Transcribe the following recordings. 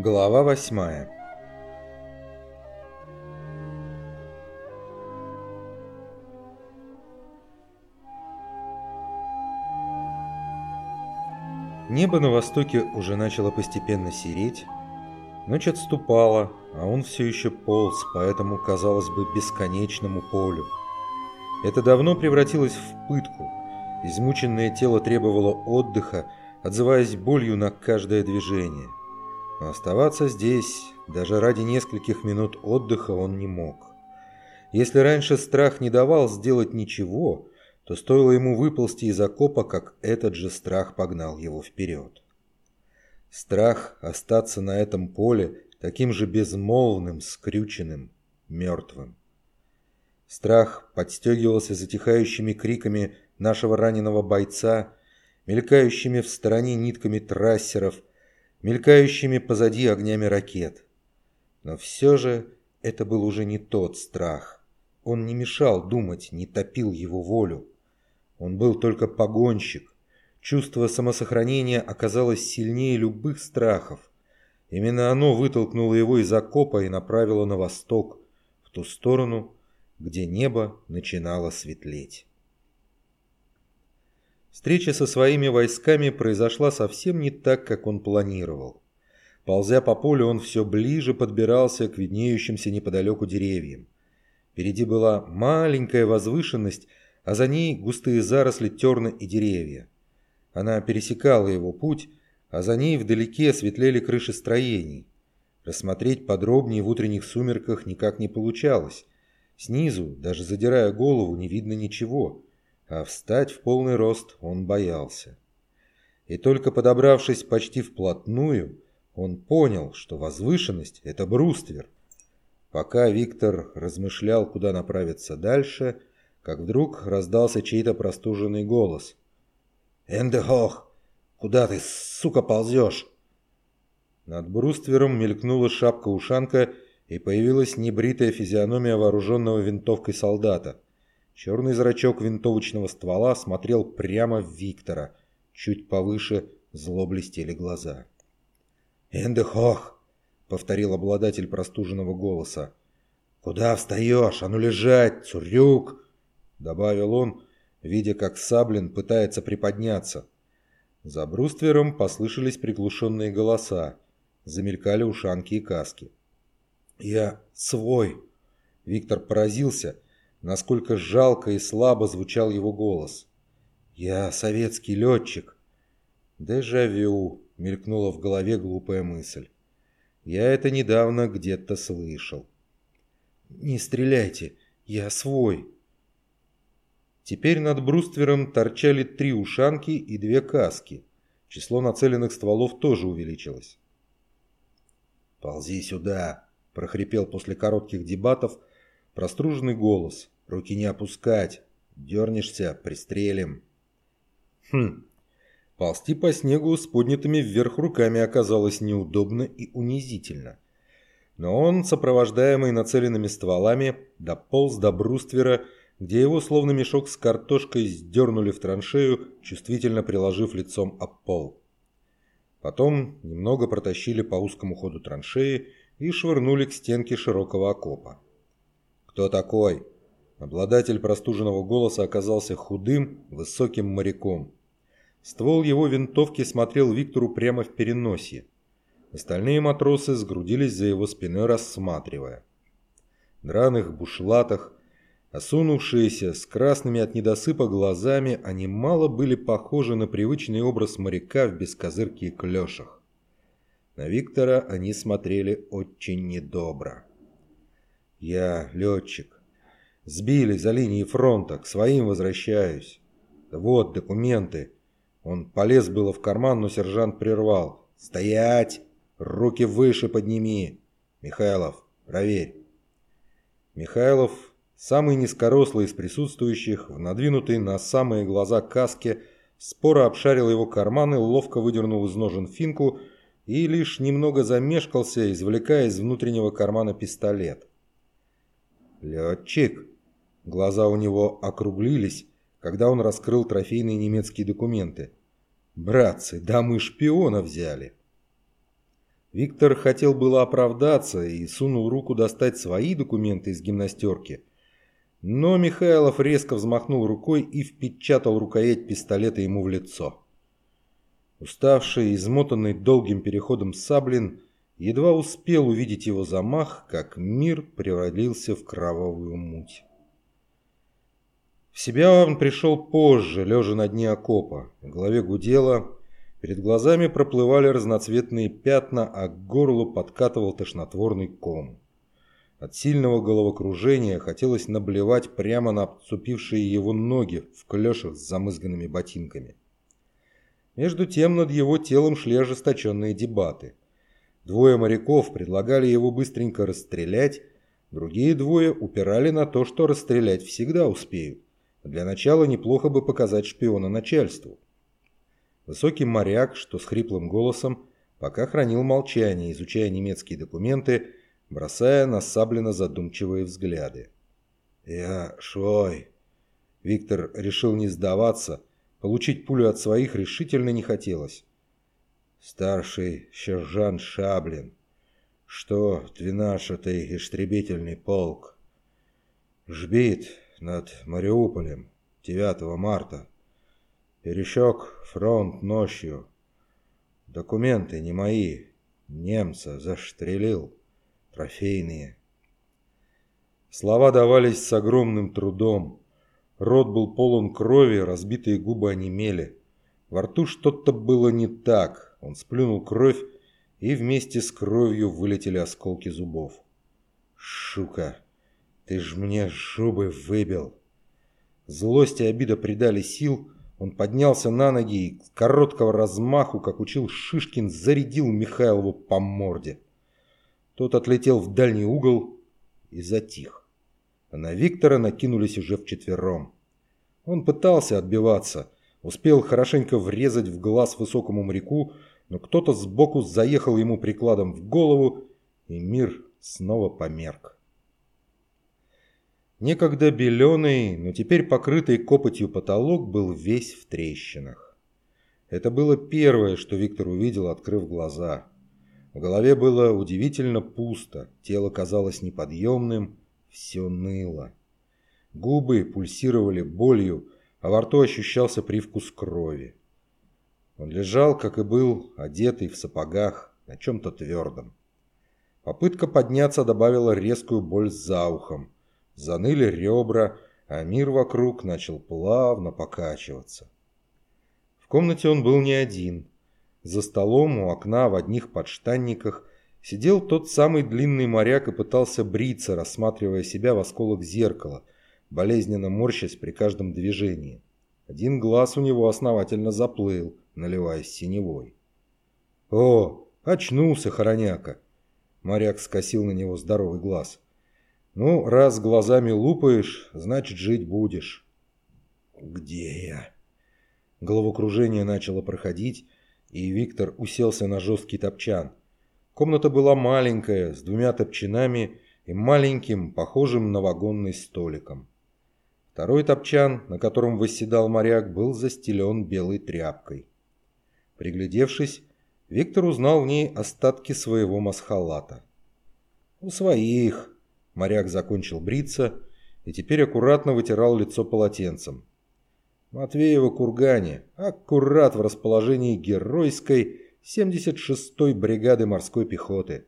Глава восьмая Небо на востоке уже начало постепенно сереть, ночь отступала, а он все еще полз по этому, казалось бы, бесконечному полю. Это давно превратилось в пытку. Измученное тело требовало отдыха, отзываясь болью на каждое движение. Но оставаться здесь, даже ради нескольких минут отдыха, он не мог. Если раньше страх не давал сделать ничего, то стоило ему выползти из окопа, как этот же страх погнал его вперед. Страх остаться на этом поле таким же безмолвным, скрюченным, мертвым. Страх подстегивался затихающими криками нашего раненого бойца, мелькающими в стороне нитками трассеров, мелькающими позади огнями ракет. Но все же это был уже не тот страх. Он не мешал думать, не топил его волю. Он был только погонщик. Чувство самосохранения оказалось сильнее любых страхов. Именно оно вытолкнуло его из окопа и направило на восток, в ту сторону, где небо начинало светлеть. Встреча со своими войсками произошла совсем не так, как он планировал. Ползя по полю, он все ближе подбирался к виднеющимся неподалеку деревьям. Впереди была маленькая возвышенность, а за ней густые заросли терна и деревья. Она пересекала его путь, а за ней вдалеке светлели крыши строений. Рассмотреть подробнее в утренних сумерках никак не получалось. Снизу, даже задирая голову, не видно ничего, а встать в полный рост он боялся. И только подобравшись почти вплотную, он понял, что возвышенность – это бруствер. Пока Виктор размышлял, куда направиться дальше – как вдруг раздался чей-то простуженный голос. «Эндехох! Куда ты, сука, ползешь?» Над бруствером мелькнула шапка-ушанка и появилась небритая физиономия вооруженного винтовкой солдата. Черный зрачок винтовочного ствола смотрел прямо в Виктора. Чуть повыше зло блестели глаза. «Эндехох!» — повторил обладатель простуженного голоса. «Куда встаешь? А ну лежать, цурюк!» — добавил он, видя, как Саблин пытается приподняться. За бруствером послышались приглушенные голоса, замелькали ушанки и каски. «Я свой!» Виктор поразился, насколько жалко и слабо звучал его голос. «Я советский летчик!» «Дежавю!» — мелькнула в голове глупая мысль. «Я это недавно где-то слышал». «Не стреляйте! Я свой!» Теперь над бруствером торчали три ушанки и две каски. Число нацеленных стволов тоже увеличилось. «Ползи сюда!» – прохрипел после коротких дебатов простуженный голос. «Руки не опускать! Дернешься – пристрелим!» Хм, ползти по снегу с поднятыми вверх руками оказалось неудобно и унизительно. Но он, сопровождаемый нацеленными стволами, дополз до бруствера где его словно мешок с картошкой сдернули в траншею, чувствительно приложив лицом об пол. Потом немного протащили по узкому ходу траншеи и швырнули к стенке широкого окопа. «Кто такой?» Обладатель простуженного голоса оказался худым, высоким моряком. Ствол его винтовки смотрел Виктору прямо в переносье. Остальные матросы сгрудились за его спиной, рассматривая. В драных бушлатах, Осунувшиеся, с красными от недосыпа глазами, они мало были похожи на привычный образ моряка в бескозырке и клешах. На Виктора они смотрели очень недобро. «Я летчик. Сбили за линией фронта, к своим возвращаюсь. Вот документы». Он полез было в карман, но сержант прервал. «Стоять! Руки выше подними! Михайлов, проверь!» Михайлов Самый низкорослый из присутствующих, в надвинутой на самые глаза каске, споро обшарил его карманы, ловко выдернул из ножен финку и лишь немного замешкался, извлекая из внутреннего кармана пистолет. «Летчик!» Глаза у него округлились, когда он раскрыл трофейные немецкие документы. «Братцы, да мы шпиона взяли!» Виктор хотел было оправдаться и сунул руку достать свои документы из гимнастерки. Но Михайлов резко взмахнул рукой и впечатал рукоять пистолета ему в лицо. Уставший, измотанный долгим переходом Саблин едва успел увидеть его замах, как мир превратился в кровавую муть. В себя он пришел позже, лежа на дне окопа. В голове гудело, перед глазами проплывали разноцветные пятна, а к горлу подкатывал тошнотворный ком. От сильного головокружения хотелось наблевать прямо на обступившие его ноги в клешах с замызганными ботинками. Между тем над его телом шли ожесточенные дебаты. Двое моряков предлагали его быстренько расстрелять, другие двое упирали на то, что расстрелять всегда успеют. Для начала неплохо бы показать шпиона начальству. Высокий моряк, что с хриплым голосом, пока хранил молчание, изучая немецкие документы, бросая на задумчивые взгляды. «Я швой». Виктор решил не сдаваться, получить пулю от своих решительно не хотелось. «Старший сержант Шаблин, что двенадцатый истребительный полк. Жбит над Мариуполем 9 марта. Пересек фронт ночью. Документы не мои. Немца застрелил. Трофейные. Слова давались с огромным трудом. Рот был полон крови, разбитые губы онемели. Во рту что-то было не так. Он сплюнул кровь, и вместе с кровью вылетели осколки зубов. «Шука!» Ты ж мне зубы выбил. Злость и обида придали сил. Он поднялся на ноги и короткого размаху, как учил Шишкин, зарядил Михайлову по морде. Тот отлетел в дальний угол и затих. А на Виктора накинулись уже вчетвером. Он пытался отбиваться, успел хорошенько врезать в глаз высокому моряку, но кто-то сбоку заехал ему прикладом в голову, и мир снова померк. Некогда беленый, но теперь покрытый копотью потолок был весь в трещинах. Это было первое, что Виктор увидел, открыв глаза. В голове было удивительно пусто, тело казалось неподъемным, все ныло. Губы пульсировали болью, а во рту ощущался привкус крови. Он лежал, как и был, одетый в сапогах, на чем-то твердом. Попытка подняться добавила резкую боль за ухом. Заныли ребра, а мир вокруг начал плавно покачиваться. В комнате он был не один. За столом у окна в одних подштанниках сидел тот самый длинный моряк и пытался бриться, рассматривая себя в осколок зеркала, болезненно морщась при каждом движении. Один глаз у него основательно заплыл, наливаясь синевой. «О, очнулся, хороняка!» Моряк скосил на него здоровый глаз. Ну, раз глазами лупаешь, значит жить будешь. Где я? Головокружение начало проходить, и Виктор уселся на жесткий топчан. Комната была маленькая, с двумя топчанами и маленьким, похожим на вагонный столиком. Второй топчан, на котором восседал моряк, был застелен белой тряпкой. Приглядевшись, Виктор узнал в ней остатки своего масхалата. «У своих», Моряк закончил бриться и теперь аккуратно вытирал лицо полотенцем. Матвеева кургане, аккурат в расположении геройской 76-й бригады морской пехоты.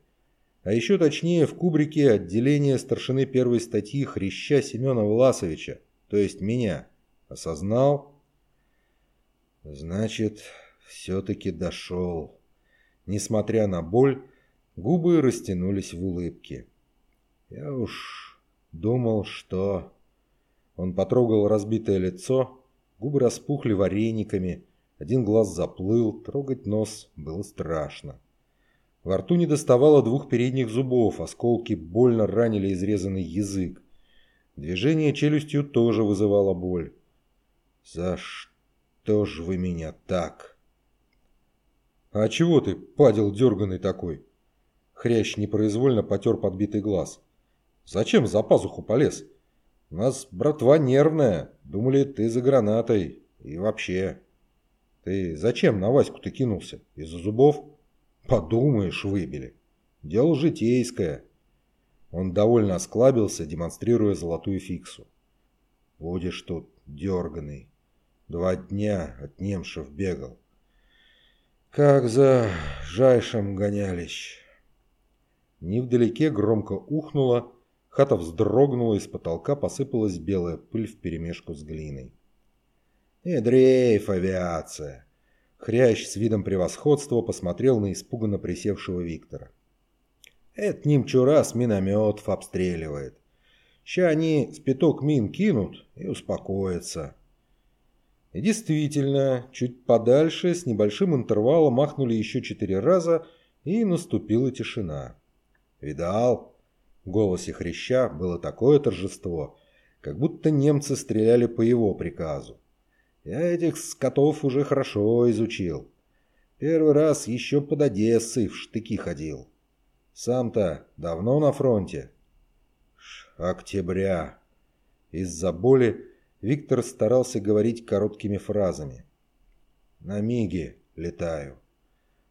А еще точнее в кубрике отделения старшины первой статьи Хряща Семена Власовича, то есть меня. Осознал? Значит, все-таки дошел. Несмотря на боль, губы растянулись в улыбке. Я уж думал, что... Он потрогал разбитое лицо, губы распухли варениками, один глаз заплыл, трогать нос было страшно. Во рту не доставало двух передних зубов, осколки больно ранили изрезанный язык. Движение челюстью тоже вызывало боль. «За что ж вы меня так?» «А чего ты, падел дерганый такой?» Хрящ непроизвольно потер подбитый глаз. Зачем за пазуху полез? У нас братва нервная. Думали, ты за гранатой. И вообще. Ты зачем на Ваську ты кинулся? Из-за зубов? Подумаешь, выбили. Дело житейское. Он довольно осклабился, демонстрируя золотую фиксу. Будешь тут дерганый. Два дня от немшев бегал. Как за жайшем гонялись. Невдалеке громко ухнуло, хата вздрогнула, из потолка посыпалась белая пыль вперемешку с глиной. «Не дрейф, авиация!» Хрящ с видом превосходства посмотрел на испуганно присевшего Виктора. «Это немчу раз минометов обстреливает. Ща они с пяток мин кинут и успокоятся». И действительно, чуть подальше, с небольшим интервалом махнули еще четыре раза, и наступила тишина. «Видал?» В голосе Хряща было такое торжество, как будто немцы стреляли по его приказу. Я этих скотов уже хорошо изучил. Первый раз еще под Одессой в штыки ходил. Сам-то давно на фронте? Октября. Из-за боли Виктор старался говорить короткими фразами. На миге летаю.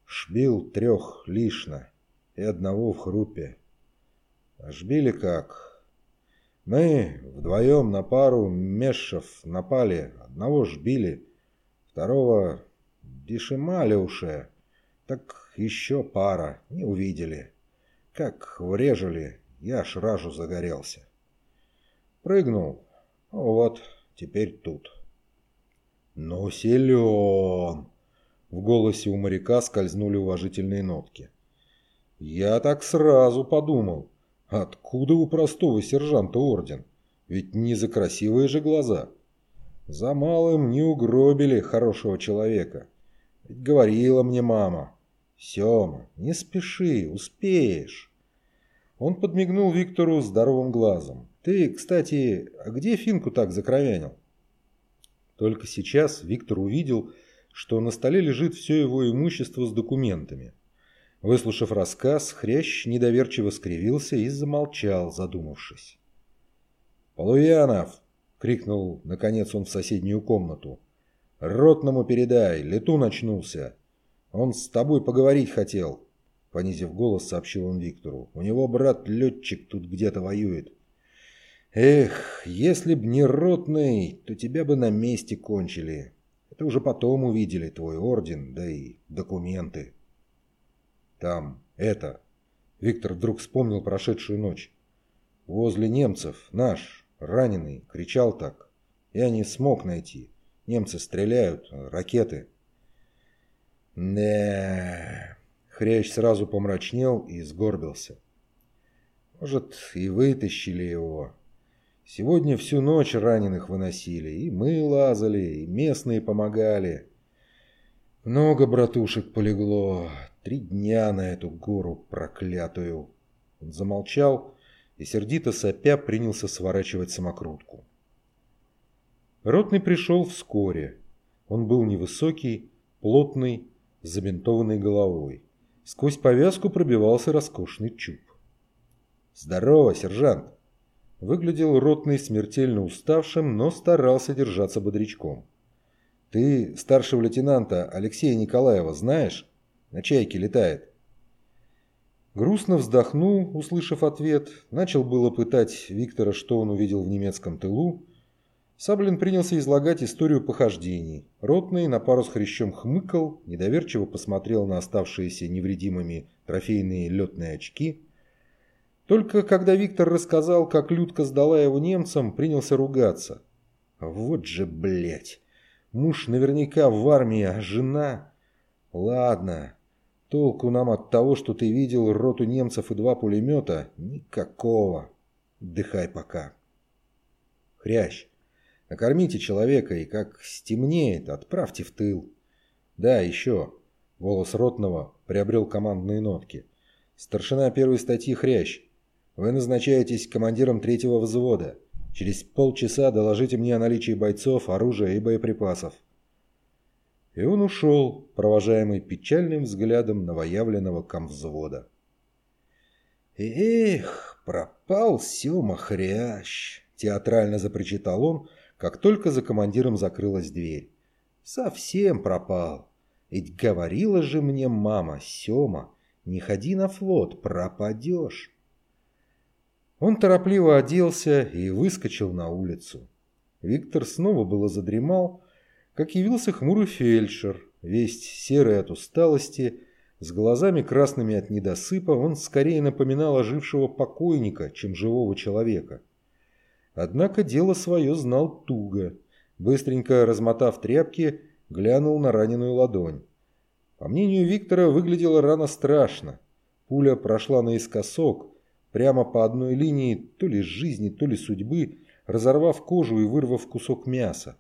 Шбил трех лишно и одного в хрупе. А жбили как? Мы вдвоем на пару мешев напали, одного жбили, второго дешимали уше, так еще пара, не увидели. Как врежали, я шражу загорелся. Прыгнул, вот, теперь тут. Ну, силен! В голосе у моряка скользнули уважительные нотки. Я так сразу подумал. Откуда у простого сержанта орден? Ведь не за красивые же глаза. За малым не угробили хорошего человека. Ведь говорила мне мама. Сема, не спеши, успеешь. Он подмигнул Виктору здоровым глазом. Ты, кстати, где Финку так закровянил? Только сейчас Виктор увидел, что на столе лежит все его имущество с документами. Выслушав рассказ, Хрящ недоверчиво скривился и замолчал, задумавшись. «Полуянов!» — крикнул, наконец, он в соседнюю комнату. «Ротному передай, летун очнулся. Он с тобой поговорить хотел», — понизив голос, сообщил он Виктору. «У него брат-летчик тут где-то воюет». «Эх, если б не ротный, то тебя бы на месте кончили. Это уже потом увидели твой орден, да и документы». Там, это... Виктор вдруг вспомнил прошедшую ночь. Возле немцев наш, раненый, кричал так. Я не смог найти. Немцы стреляют, ракеты. не Хрящ сразу помрачнел и сгорбился. Может, и вытащили его. Сегодня всю ночь раненых выносили. И мы лазали, и местные помогали. Много братушек полегло. Три дня на эту гору проклятую. Он замолчал и, сердито сопя, принялся сворачивать самокрутку. Ротный пришел вскоре. Он был невысокий, плотный, с забинтованной головой. Сквозь повязку пробивался роскошный чуб. «Здорово, сержант!» Выглядел ротный смертельно уставшим, но старался держаться бодрячком. «Ты старшего лейтенанта Алексея Николаева знаешь?» На чайке летает. Грустно вздохнул, услышав ответ. Начал было пытать Виктора, что он увидел в немецком тылу. Саблин принялся излагать историю похождений. Ротный на пару с хрящом хмыкал, недоверчиво посмотрел на оставшиеся невредимыми трофейные летные очки. Только когда Виктор рассказал, как Людка сдала его немцам, принялся ругаться. Вот же, блядь! Муж наверняка в армии, а жена... Ладно, Толку нам от того, что ты видел роту немцев и два пулемета, никакого. Дыхай пока. Хрящ, накормите человека и как стемнеет, отправьте в тыл. Да, еще. Голос ротного приобрел командные нотки. Старшина первой статьи Хрящ. Вы назначаетесь командиром третьего взвода. Через полчаса доложите мне о наличии бойцов, оружия и боеприпасов. И он ушел, провожаемый печальным взглядом новоявленного комвзвода. «Эх, пропал Сема Хрящ!» – театрально запричитал он, как только за командиром закрылась дверь. «Совсем пропал. Ведь говорила же мне мама, Сёма, не ходи на флот, пропадешь. Он торопливо оделся и выскочил на улицу. Виктор снова было задремал, как явился хмурый фельдшер, весь серый от усталости, с глазами красными от недосыпа, он скорее напоминал ожившего покойника, чем живого человека. Однако дело свое знал туго. Быстренько размотав тряпки, глянул на раненую ладонь. По мнению Виктора, выглядела рана страшно. Пуля прошла наискосок, прямо по одной линии то ли жизни, то ли судьбы, разорвав кожу и вырвав кусок мяса.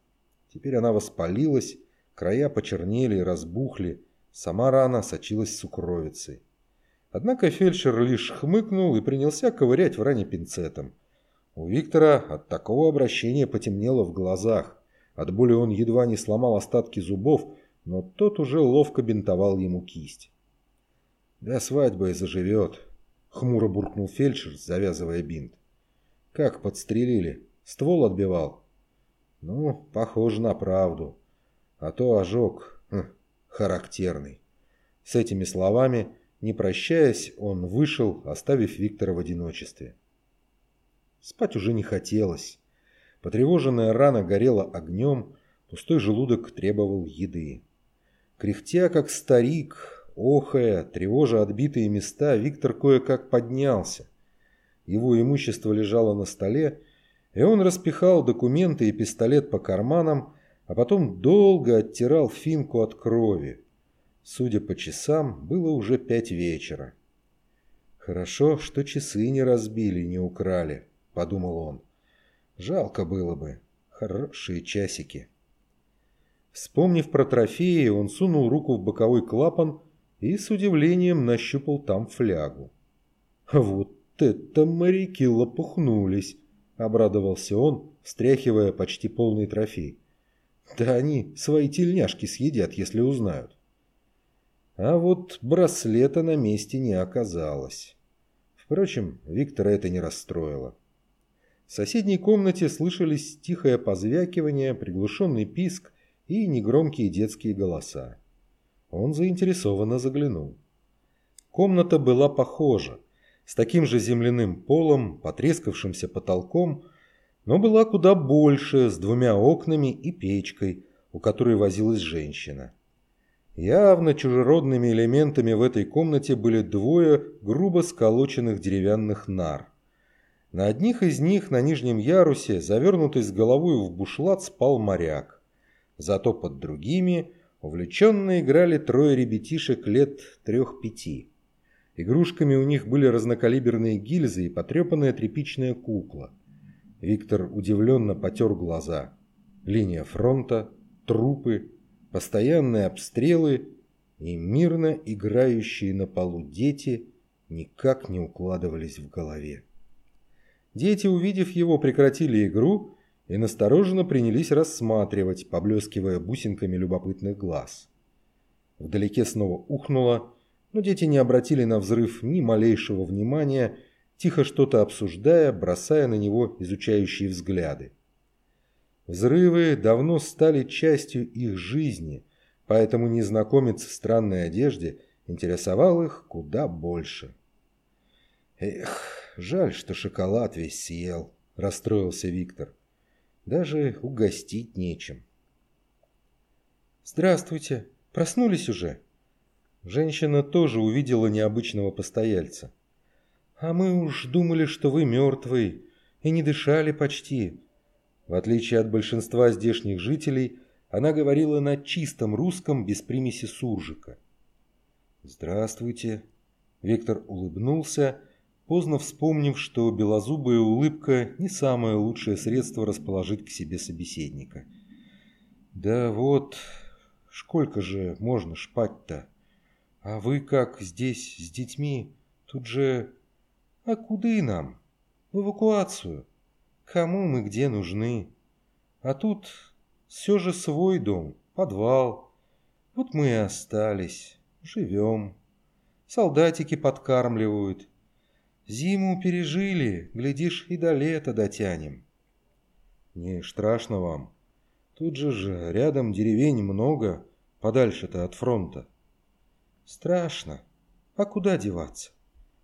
Теперь она воспалилась, края почернели и разбухли, сама рана сочилась сукровицей. Однако фельдшер лишь хмыкнул и принялся ковырять в ране пинцетом. У Виктора от такого обращения потемнело в глазах. От боли он едва не сломал остатки зубов, но тот уже ловко бинтовал ему кисть. «До свадьбы и заживет», — хмуро буркнул фельдшер, завязывая бинт. «Как подстрелили? Ствол отбивал?» «Ну, похоже на правду. А то ожог хм, характерный». С этими словами, не прощаясь, он вышел, оставив Виктора в одиночестве. Спать уже не хотелось. Потревоженная рана горела огнем, пустой желудок требовал еды. Кряхтя, как старик, охая, тревожа отбитые места, Виктор кое-как поднялся. Его имущество лежало на столе, и он распихал документы и пистолет по карманам, а потом долго оттирал финку от крови. Судя по часам, было уже пять вечера. Хорошо, что часы не разбили, не украли подумал он. Жалко было бы. Хорошие часики. Вспомнив про трофеи, он сунул руку в боковой клапан и с удивлением нащупал там флягу. «Вот это моряки лопухнулись!» – обрадовался он, встряхивая почти полный трофей. «Да они свои тельняшки съедят, если узнают». А вот браслета на месте не оказалось. Впрочем, Виктора это не расстроило. В соседней комнате слышались тихое позвякивание, приглушенный писк и негромкие детские голоса. Он заинтересованно заглянул. Комната была похожа, с таким же земляным полом, потрескавшимся потолком, но была куда больше, с двумя окнами и печкой, у которой возилась женщина. Явно чужеродными элементами в этой комнате были двое грубо сколоченных деревянных нар. На одних из них на нижнем ярусе, завернутый с головой в бушлат, спал моряк. Зато под другими увлеченно играли трое ребятишек лет трех-пяти. Игрушками у них были разнокалиберные гильзы и потрепанная тряпичная кукла. Виктор удивленно потер глаза. Линия фронта, трупы, постоянные обстрелы и мирно играющие на полу дети никак не укладывались в голове. Дети, увидев его, прекратили игру и настороженно принялись рассматривать, поблескивая бусинками любопытных глаз. Вдалеке снова ухнуло, но дети не обратили на взрыв ни малейшего внимания, тихо что-то обсуждая, бросая на него изучающие взгляды. Взрывы давно стали частью их жизни, поэтому незнакомец в странной одежде интересовал их куда больше. Эх... Жаль, что шоколад весь съел, расстроился Виктор. Даже угостить нечем. Здравствуйте. Проснулись уже? Женщина тоже увидела необычного постояльца. А мы уж думали, что вы мертвый и не дышали почти. В отличие от большинства здешних жителей, она говорила на чистом русском без примеси суржика. «Здравствуйте». Виктор улыбнулся поздно вспомнив, что белозубая улыбка не самое лучшее средство расположить к себе собеседника. «Да вот, сколько же можно шпать-то? А вы как здесь с детьми? Тут же... А куда нам? В эвакуацию. Кому мы где нужны? А тут все же свой дом, подвал. Вот мы и остались, живем. Солдатики подкармливают, Зиму пережили, глядишь, и до лета дотянем. Не страшно вам. Тут же же рядом деревень много, подальше-то от фронта? Страшно. А куда деваться?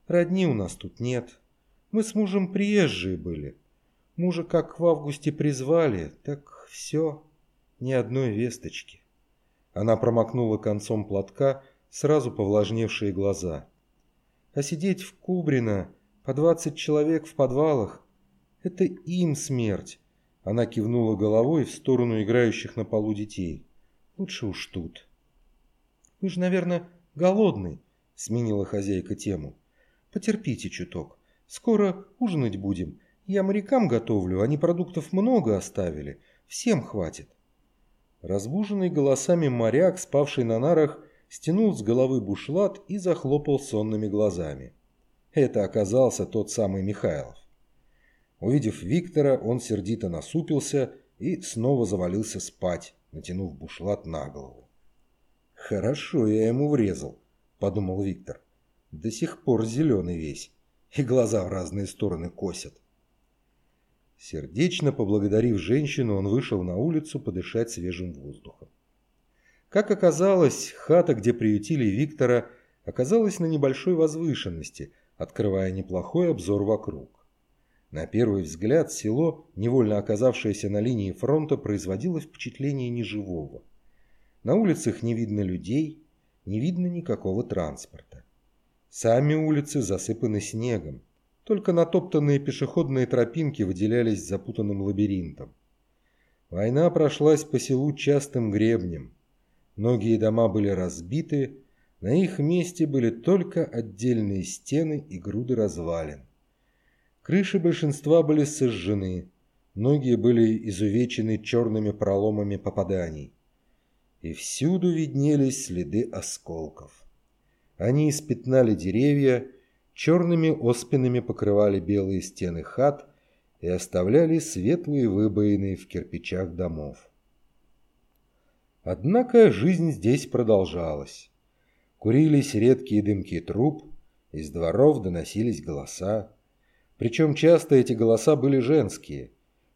Родни у нас тут нет. Мы с мужем приезжие были. Мужа как в августе призвали, так все, ни одной весточки. Она промокнула концом платка сразу повлажневшие глаза. А сидеть в Кубрино по двадцать человек в подвалах – это им смерть. Она кивнула головой в сторону играющих на полу детей. Лучше уж тут. «Вы же, наверное, голодный», – сменила хозяйка тему. «Потерпите чуток. Скоро ужинать будем. Я морякам готовлю, они продуктов много оставили. Всем хватит». Разбуженный голосами моряк, спавший на нарах, стянул с головы бушлат и захлопал сонными глазами. Это оказался тот самый Михайлов. Увидев Виктора, он сердито насупился и снова завалился спать, натянув бушлат на голову. «Хорошо я ему врезал», — подумал Виктор. «До сих пор зеленый весь, и глаза в разные стороны косят». Сердечно поблагодарив женщину, он вышел на улицу подышать свежим воздухом. Как оказалось, хата, где приютили Виктора, оказалась на небольшой возвышенности, открывая неплохой обзор вокруг. На первый взгляд село, невольно оказавшееся на линии фронта, производило впечатление неживого. На улицах не видно людей, не видно никакого транспорта. Сами улицы засыпаны снегом, только натоптанные пешеходные тропинки выделялись запутанным лабиринтом. Война прошлась по селу частым гребнем. Многие дома были разбиты, на их месте были только отдельные стены и груды развалин. Крыши большинства были сожжены, многие были изувечены черными проломами попаданий. И всюду виднелись следы осколков. Они испятнали деревья, черными оспинами покрывали белые стены хат и оставляли светлые выбоины в кирпичах домов. Однако жизнь здесь продолжалась. Курились редкие дымки труб, из дворов доносились голоса. Причем часто эти голоса были женские.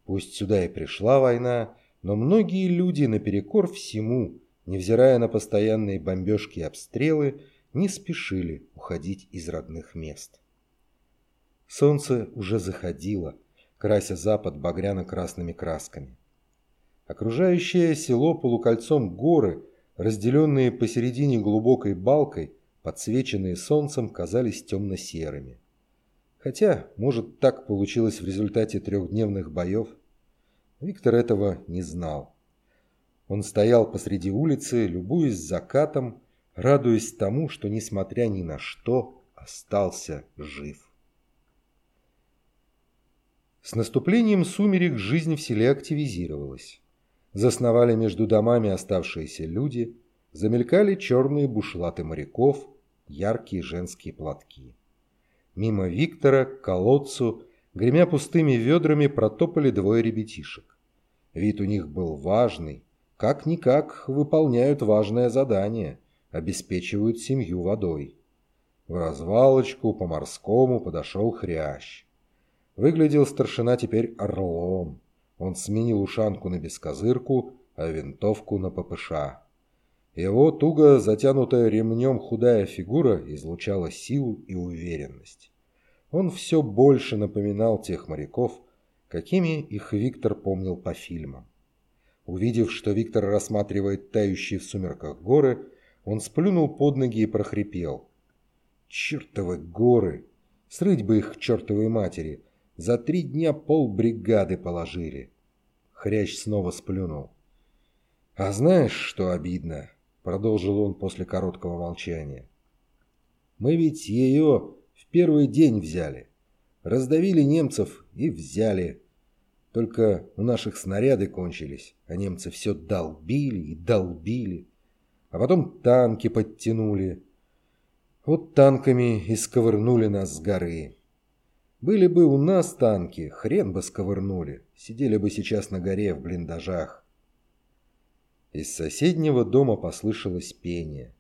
Пусть сюда и пришла война, но многие люди наперекор всему, невзирая на постоянные бомбежки и обстрелы, не спешили уходить из родных мест. Солнце уже заходило, крася запад багряно-красными красками. Окружающее село полукольцом горы, разделенные посередине глубокой балкой, подсвеченные солнцем, казались темно-серыми. Хотя, может, так получилось в результате трехдневных боев. Виктор этого не знал. Он стоял посреди улицы, любуясь закатом, радуясь тому, что, несмотря ни на что, остался жив. С наступлением сумерек жизнь в селе активизировалась. Засновали между домами оставшиеся люди, замелькали черные бушлаты моряков, яркие женские платки. Мимо Виктора к колодцу, гремя пустыми ведрами, протопали двое ребятишек. Вид у них был важный, как-никак выполняют важное задание – обеспечивают семью водой. В развалочку по-морскому подошел хрящ. Выглядел старшина теперь орлом. Он сменил ушанку на бескозырку, а винтовку на ППШ. Его туго затянутая ремнем худая фигура излучала силу и уверенность. Он все больше напоминал тех моряков, какими их Виктор помнил по фильмам. Увидев, что Виктор рассматривает тающие в сумерках горы, он сплюнул под ноги и прохрипел. «Чертовы горы! Срыть бы их к чертовой матери! За три дня пол бригады положили!» Хрящ снова сплюнул. «А знаешь, что обидно?» — продолжил он после короткого молчания. «Мы ведь ее в первый день взяли. Раздавили немцев и взяли. Только у наших снаряды кончились, а немцы все долбили и долбили а потом танки подтянули. Вот танками и сковырнули нас с горы. Были бы у нас танки, хрен бы сковырнули, сидели бы сейчас на горе в блиндажах. Из соседнего дома послышалось пение.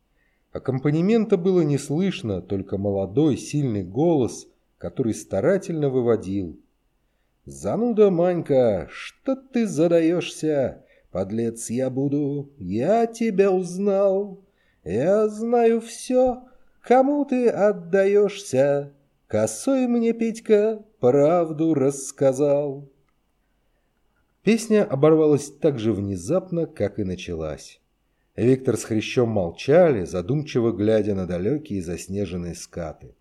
Аккомпанемента было не слышно, только молодой, сильный голос, который старательно выводил. «Зануда, Манька, что ты задаешься? подлец я буду, я тебя узнал. Я знаю все, кому ты отдаешься, Косой мне Петька правду рассказал. Песня оборвалась так же внезапно, как и началась. Виктор с Хрящом молчали, задумчиво глядя на далекие заснеженные скаты.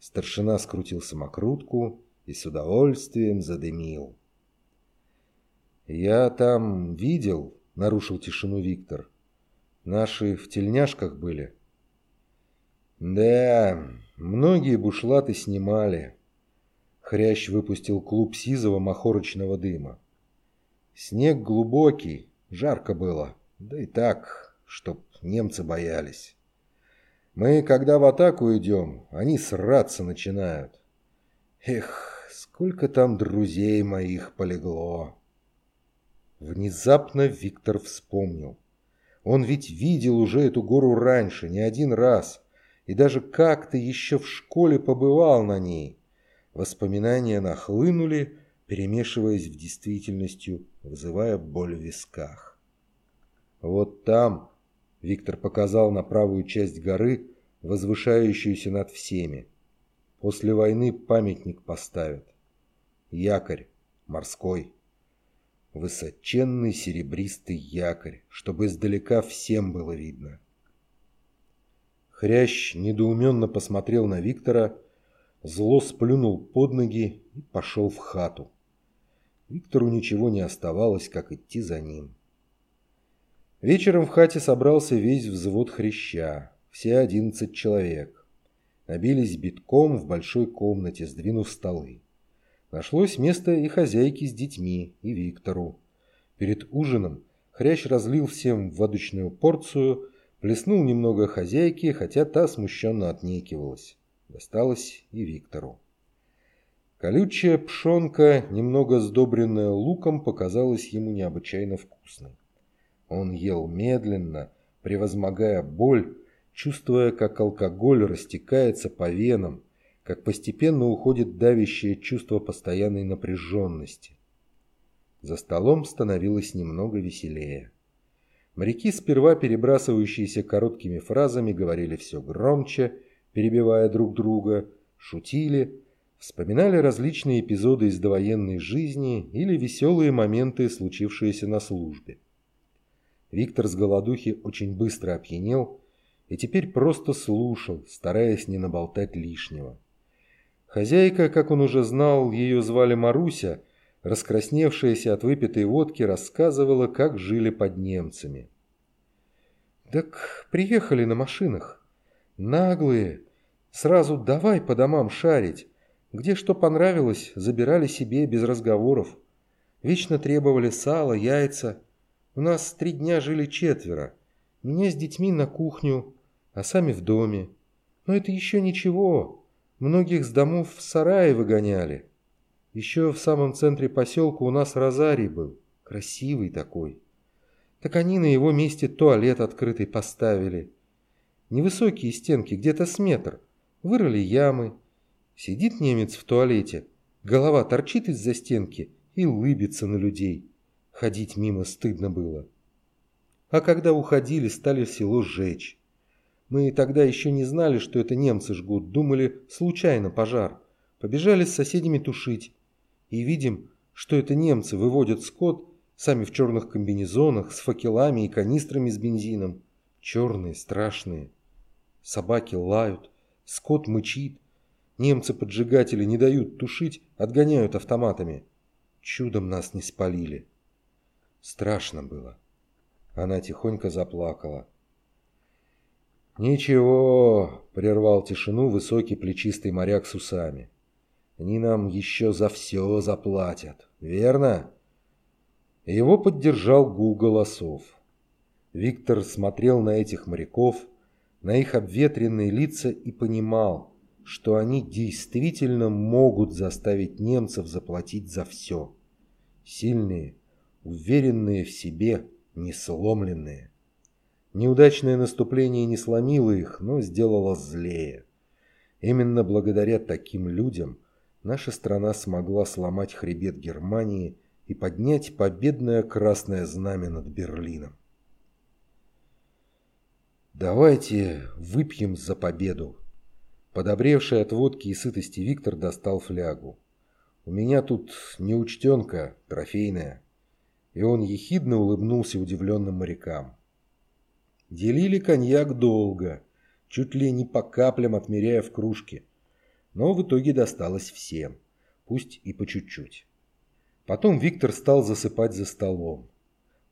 Старшина скрутил самокрутку и с удовольствием задымил. «Я там видел», — нарушил тишину Виктор. «Наши в тельняшках были». «Да, многие бушлаты снимали». Хрящ выпустил клуб сизого махорочного дыма. Снег глубокий, жарко было, да и так, чтоб немцы боялись. Мы, когда в атаку идем, они сраться начинают. Эх, сколько там друзей моих полегло. Внезапно Виктор вспомнил. Он ведь видел уже эту гору раньше, не один раз, и даже как-то еще в школе побывал на ней. Воспоминания нахлынули, перемешиваясь в действительностью, вызывая боль в висках. Вот там Виктор показал на правую часть горы, возвышающуюся над всеми. После войны памятник поставят. Якорь морской. Высоченный серебристый якорь, чтобы издалека всем было видно. Хрящ недоуменно посмотрел на Виктора, зло сплюнул под ноги и пошел в хату. Виктору ничего не оставалось, как идти за ним. Вечером в хате собрался весь взвод хряща, все одиннадцать человек. Набились битком в большой комнате, сдвинув столы. Нашлось место и хозяйке с детьми, и Виктору. Перед ужином хрящ разлил всем водочную порцию, плеснул немного хозяйки, хотя та смущенно отнекивалась. Досталось и Виктору. Колючая пшенка, немного сдобренная луком, показалась ему необычайно вкусной. Он ел медленно, превозмогая боль, чувствуя, как алкоголь растекается по венам, как постепенно уходит давящее чувство постоянной напряженности. За столом становилось немного веселее. Моряки, сперва перебрасывающиеся короткими фразами, говорили все громче, перебивая друг друга, шутили, вспоминали различные эпизоды из довоенной жизни или веселые моменты, случившиеся на службе. Виктор с голодухи очень быстро опьянел и теперь просто слушал, стараясь не наболтать лишнего. Хозяйка, как он уже знал, ее звали Маруся, раскрасневшаяся от выпитой водки, рассказывала, как жили под немцами. «Так приехали на машинах. Наглые. Сразу давай по домам шарить. Где что понравилось, забирали себе без разговоров. Вечно требовали сала, яйца». У нас три дня жили четверо. Меня с детьми на кухню, а сами в доме. Но это еще ничего. Многих с домов в сарае выгоняли. Еще в самом центре поселка у нас розарий был. Красивый такой. Так они на его месте туалет открытый поставили. Невысокие стенки, где-то с метр. Вырыли ямы. Сидит немец в туалете, голова торчит из-за стенки и улыбится на людей. Ходить мимо стыдно было. А когда уходили, стали село сжечь. Мы тогда еще не знали, что это немцы жгут, думали, случайно пожар. Побежали с соседями тушить. И видим, что это немцы выводят скот, сами в черных комбинезонах, с факелами и канистрами с бензином. Черные, страшные. Собаки лают, скот мычит. Немцы-поджигатели не дают тушить, отгоняют автоматами. Чудом нас не спалили. Страшно было. Она тихонько заплакала. «Ничего», — прервал тишину высокий плечистый моряк с усами. «Они нам еще за все заплатят, верно?» Его поддержал гул голосов. Виктор смотрел на этих моряков, на их обветренные лица и понимал, что они действительно могут заставить немцев заплатить за все. Сильные, уверенные в себе, не сломленные. Неудачное наступление не сломило их, но сделало злее. Именно благодаря таким людям наша страна смогла сломать хребет Германии и поднять победное красное знамя над Берлином. «Давайте выпьем за победу!» Подобревший от водки и сытости Виктор достал флягу. «У меня тут неучтенка, трофейная». И он ехидно улыбнулся удивленным морякам. Делили коньяк долго, чуть ли не по каплям отмеряя в кружке. Но в итоге досталось всем, пусть и по чуть-чуть. Потом Виктор стал засыпать за столом.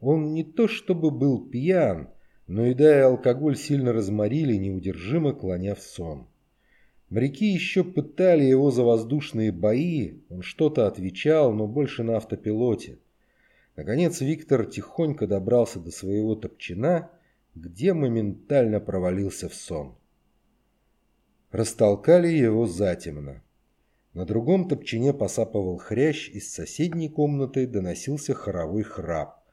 Он не то чтобы был пьян, но еда и алкоголь сильно разморили, неудержимо клоня в сон. Моряки еще пытали его за воздушные бои, он что-то отвечал, но больше на автопилоте. Наконец Виктор тихонько добрался до своего топчина, где моментально провалился в сон. Растолкали его затемно. На другом топчине посапывал хрящ, из соседней комнаты доносился хоровой храп.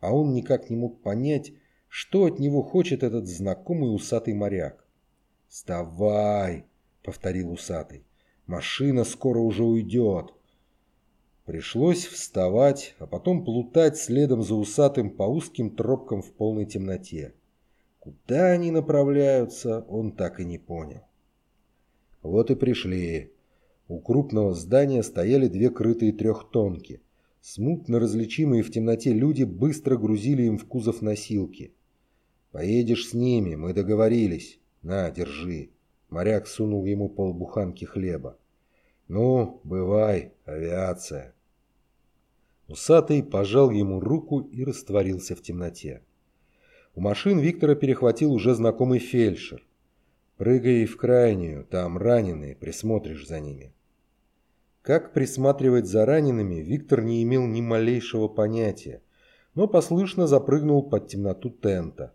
А он никак не мог понять, что от него хочет этот знакомый усатый моряк. «Вставай!» — повторил усатый. «Машина скоро уже уйдет!» Пришлось вставать, а потом плутать следом за усатым по узким тропкам в полной темноте. Куда они направляются, он так и не понял. Вот и пришли. У крупного здания стояли две крытые трехтонки. Смутно различимые в темноте люди быстро грузили им в кузов носилки. «Поедешь с ними, мы договорились. На, держи». Моряк сунул ему полбуханки хлеба. «Ну, бывай, авиация». Усатый пожал ему руку и растворился в темноте. У машин Виктора перехватил уже знакомый фельдшер. «Прыгай в крайнюю, там раненые, присмотришь за ними». Как присматривать за ранеными, Виктор не имел ни малейшего понятия, но послышно запрыгнул под темноту тента.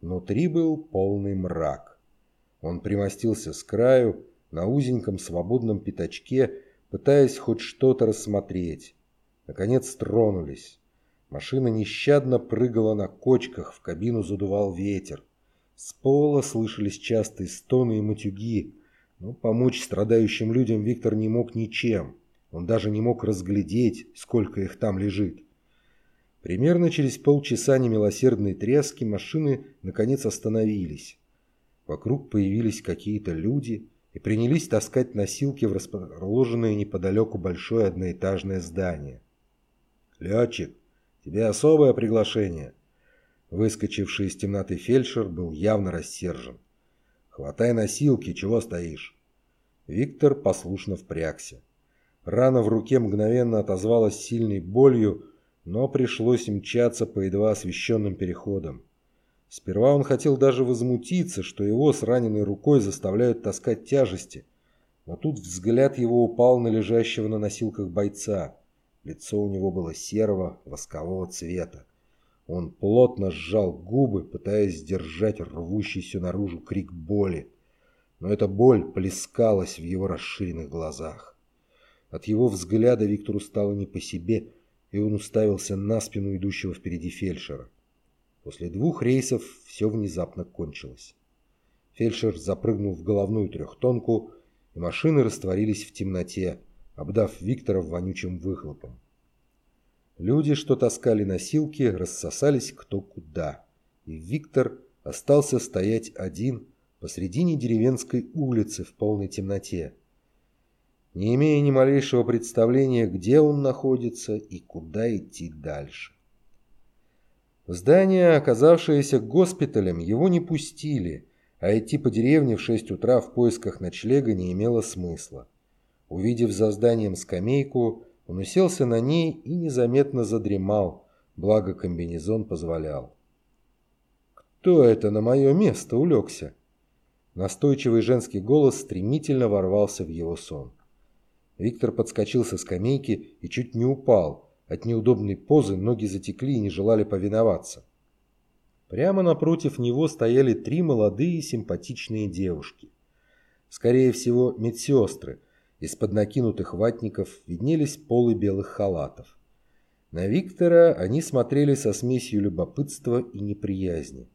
Внутри был полный мрак. Он примостился с краю, на узеньком свободном пятачке, пытаясь хоть что-то рассмотреть. Наконец тронулись. Машина нещадно прыгала на кочках, в кабину задувал ветер. С пола слышались частые стоны и матюги, но помочь страдающим людям Виктор не мог ничем. Он даже не мог разглядеть, сколько их там лежит. Примерно через полчаса немилосердной тряски машины наконец остановились. Вокруг появились какие-то люди и принялись таскать носилки в расположенное неподалеку большое одноэтажное здание. «Летчик, тебе особое приглашение!» Выскочивший из темноты фельдшер был явно рассержен. «Хватай носилки, чего стоишь?» Виктор послушно впрягся. Рана в руке мгновенно отозвалась сильной болью, но пришлось мчаться по едва освещенным переходам. Сперва он хотел даже возмутиться, что его с раненой рукой заставляют таскать тяжести, но тут взгляд его упал на лежащего на носилках бойца. Лицо у него было серого, воскового цвета. Он плотно сжал губы, пытаясь сдержать рвущийся наружу крик боли. Но эта боль плескалась в его расширенных глазах. От его взгляда Виктору стало не по себе, и он уставился на спину идущего впереди фельдшера. После двух рейсов все внезапно кончилось. Фельдшер запрыгнул в головную трехтонку, и машины растворились в темноте, обдав Виктора вонючим выхлопом. Люди, что таскали носилки, рассосались кто куда. И Виктор остался стоять один посредине деревенской улицы в полной темноте, не имея ни малейшего представления, где он находится и куда идти дальше. В здание, оказавшееся госпиталем, его не пустили, а идти по деревне в шесть утра в поисках ночлега не имело смысла. Увидев за зданием скамейку, он уселся на ней и незаметно задремал, благо комбинезон позволял. «Кто это на мое место улегся?» Настойчивый женский голос стремительно ворвался в его сон. Виктор подскочил со скамейки и чуть не упал. От неудобной позы ноги затекли и не желали повиноваться. Прямо напротив него стояли три молодые симпатичные девушки. Скорее всего, медсестры, из-под накинутых ватников виднелись полы белых халатов. На Виктора они смотрели со смесью любопытства и неприязни.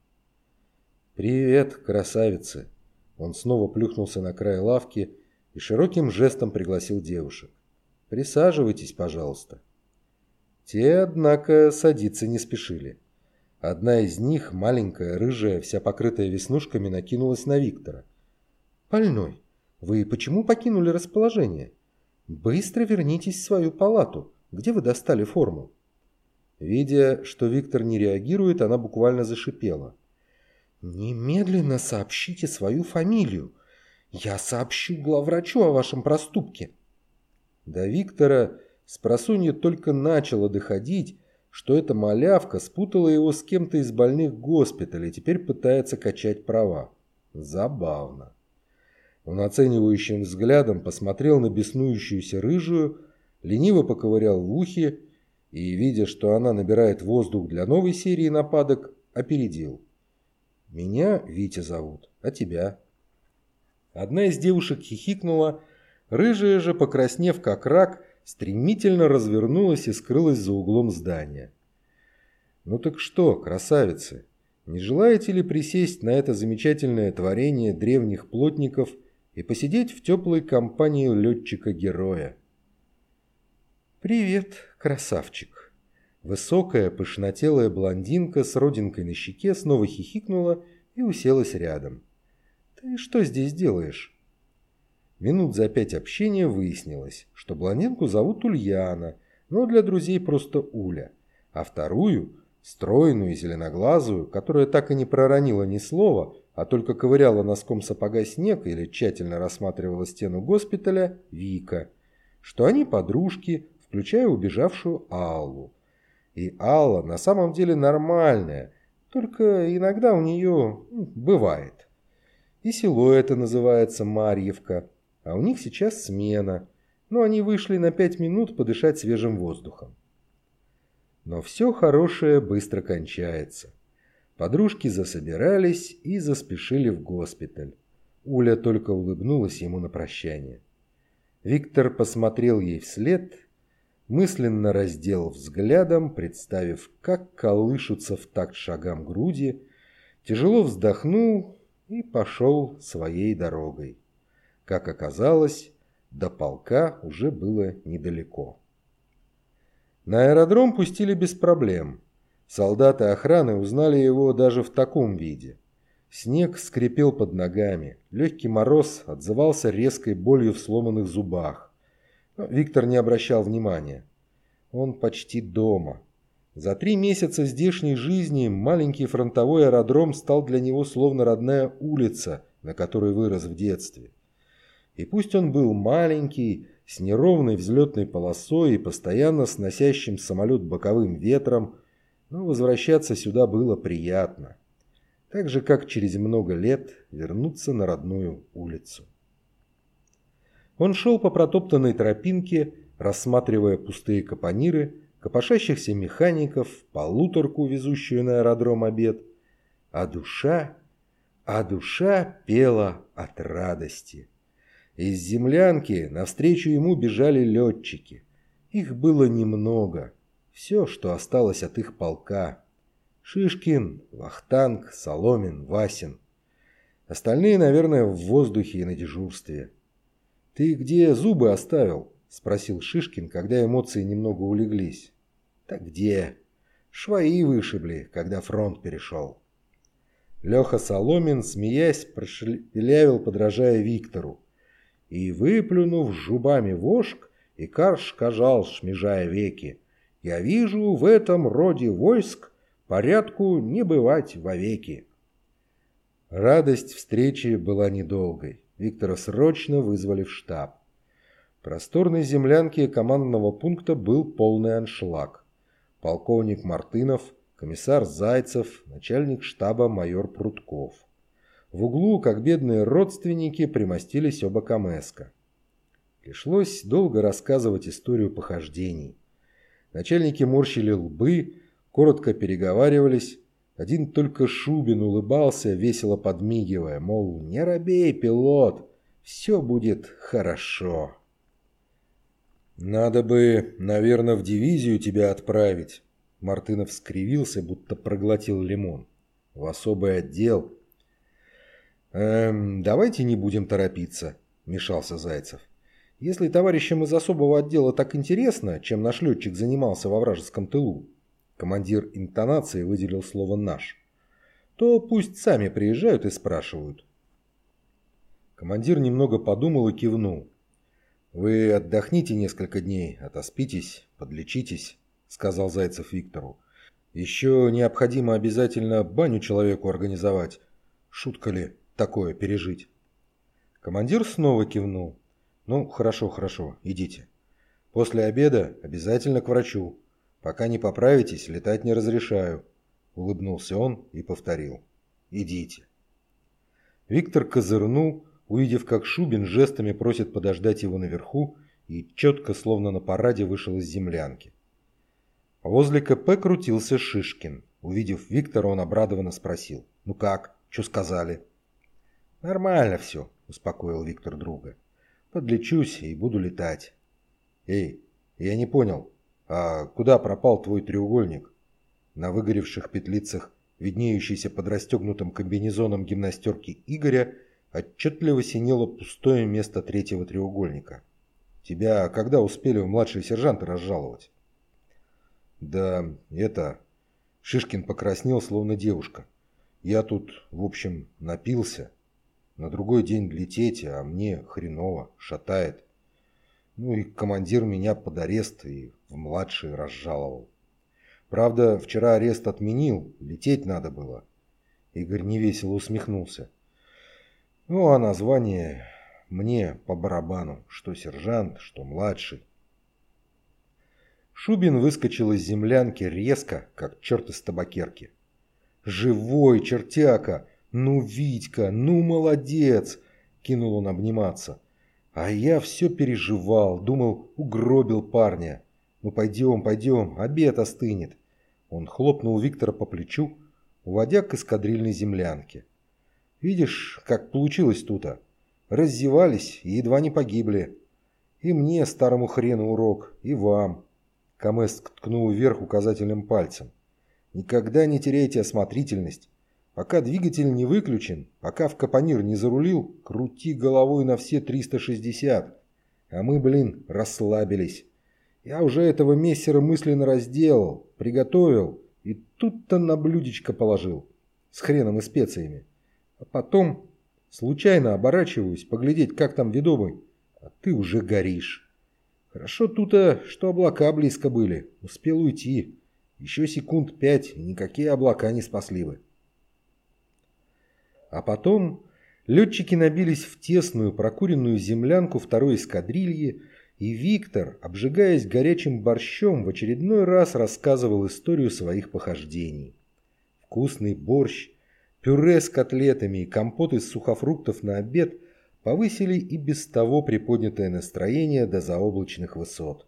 «Привет, красавицы!» Он снова плюхнулся на край лавки и широким жестом пригласил девушек. «Присаживайтесь, пожалуйста». Те, однако, садиться не спешили. Одна из них, маленькая, рыжая, вся покрытая веснушками, накинулась на Виктора. «Больной, вы почему покинули расположение? Быстро вернитесь в свою палату. Где вы достали форму?» Видя, что Виктор не реагирует, она буквально зашипела. «Немедленно сообщите свою фамилию. Я сообщу главврачу о вашем проступке». До Виктора спросонья только начало доходить, что эта малявка спутала его с кем-то из больных госпиталя и теперь пытается качать права. Забавно. Он оценивающим взглядом посмотрел на беснующуюся рыжую, лениво поковырял в ухе и, видя, что она набирает воздух для новой серии нападок, опередил. «Меня Витя зовут, а тебя?» Одна из девушек хихикнула, рыжая же, покраснев как рак, стремительно развернулась и скрылась за углом здания. «Ну так что, красавицы, не желаете ли присесть на это замечательное творение древних плотников и посидеть в теплой компании летчика-героя?» «Привет, красавчик!» Высокая, пышнотелая блондинка с родинкой на щеке снова хихикнула и уселась рядом. «Ты что здесь делаешь?» Минут за пять общения выяснилось, что блондинку зовут Ульяна, но для друзей просто Уля, а вторую, стройную и зеленоглазую, которая так и не проронила ни слова, а только ковыряла носком сапога снег или тщательно рассматривала стену госпиталя, Вика, что они подружки, включая убежавшую Аллу. И Алла на самом деле нормальная, только иногда у нее ну, бывает. И село это называется Марьевка – а у них сейчас смена, но они вышли на пять минут подышать свежим воздухом. Но все хорошее быстро кончается. Подружки засобирались и заспешили в госпиталь. Уля только улыбнулась ему на прощание. Виктор посмотрел ей вслед, мысленно раздел взглядом, представив, как колышутся в такт шагам груди, тяжело вздохнул и пошел своей дорогой. Как оказалось, до полка уже было недалеко. На аэродром пустили без проблем. Солдаты охраны узнали его даже в таком виде. Снег скрипел под ногами, легкий мороз отзывался резкой болью в сломанных зубах. Но Виктор не обращал внимания. Он почти дома. За три месяца здешней жизни маленький фронтовой аэродром стал для него словно родная улица, на которой вырос в детстве. И пусть он был маленький, с неровной взлетной полосой и постоянно сносящим самолет боковым ветром, но возвращаться сюда было приятно. Так же, как через много лет вернуться на родную улицу. Он шел по протоптанной тропинке, рассматривая пустые капониры, копошащихся механиков, полуторку, везущую на аэродром обед, а душа, а душа пела от радости. Из землянки навстречу ему бежали летчики. Их было немного. Все, что осталось от их полка. Шишкин, Вахтанг, Соломин, Васин. Остальные, наверное, в воздухе и на дежурстве. «Ты где зубы оставил?» – спросил Шишкин, когда эмоции немного улеглись. «Так где?» «Швои вышибли, когда фронт перешел». Леха Соломин, смеясь, прошепелявил, подражая Виктору и, выплюнув жубами вошк, Икар сказал, шмежая веки, «Я вижу в этом роде войск порядку не бывать вовеки». Радость встречи была недолгой. Виктора срочно вызвали в штаб. В просторной землянке командного пункта был полный аншлаг. Полковник Мартынов, комиссар Зайцев, начальник штаба майор Прутков. В углу, как бедные родственники, примостились оба Камеска. Пришлось долго рассказывать историю похождений. Начальники морщили лбы, коротко переговаривались. Один только Шубин улыбался, весело подмигивая, мол, не робей, пилот, все будет хорошо. «Надо бы, наверное, в дивизию тебя отправить», Мартынов скривился, будто проглотил лимон. «В особый отдел, «Эм, давайте не будем торопиться», – мешался Зайцев. Если товарищам из особого отдела так интересно, чем наш летчик занимался во вражеском тылу, командир интонации выделил слово «наш», то пусть сами приезжают и спрашивают. Командир немного подумал и кивнул. «Вы отдохните несколько дней, отоспитесь, подлечитесь», — сказал Зайцев Виктору. «Еще необходимо обязательно баню человеку организовать. Шутка ли такое пережить?» Командир снова кивнул. «Ну, хорошо, хорошо, идите. После обеда обязательно к врачу. Пока не поправитесь, летать не разрешаю». Улыбнулся он и повторил. «Идите». Виктор козырнул, увидев, как Шубин жестами просит подождать его наверху, и четко, словно на параде, вышел из землянки. Возле КП крутился Шишкин. Увидев Виктора, он обрадованно спросил. «Ну как? Что сказали?» «Нормально все», — успокоил Виктор друга. «Подлечусь и буду летать». «Эй, я не понял, а куда пропал твой треугольник?» На выгоревших петлицах, виднеющийся под расстегнутым комбинезоном гимнастерки Игоря, отчетливо синело пустое место третьего треугольника. Тебя когда успели в младшие сержанты разжаловать? Да, это... Шишкин покраснел, словно девушка. Я тут, в общем, напился. На другой день лететь, а мне хреново, шатает. Ну и командир меня под арест и в младшие разжаловал. Правда, вчера арест отменил, лететь надо было. Игорь невесело усмехнулся. Ну, а название мне по барабану, что сержант, что младший. Шубин выскочил из землянки резко, как черт из табакерки. «Живой, чертяка! Ну, Витька, ну, молодец!» Кинул он обниматься. А я все переживал, думал, угробил парня. «Ну, пойдем, пойдем, обед остынет». Он хлопнул Виктора по плечу, уводя к эскадрильной землянке. Видишь, как получилось тут-то. Раззевались и едва не погибли. И мне, старому хрену, урок, и вам. Камест ткнул вверх указательным пальцем. Никогда не теряйте осмотрительность. Пока двигатель не выключен, пока в капонир не зарулил, крути головой на все 360. А мы, блин, расслабились. Я уже этого мессера мысленно разделал, приготовил и тут-то на блюдечко положил. С хреном и специями. А потом случайно оборачиваюсь, поглядеть, как там ведомый, а ты уже горишь. Хорошо тут что облака близко были. Успел уйти. Еще секунд пять, и никакие облака не спасли бы. А потом летчики набились в тесную прокуренную землянку второй эскадрильи, и Виктор, обжигаясь горячим борщом, в очередной раз рассказывал историю своих похождений. Вкусный борщ Пюре с котлетами и компот из сухофруктов на обед повысили и без того приподнятое настроение до заоблачных высот.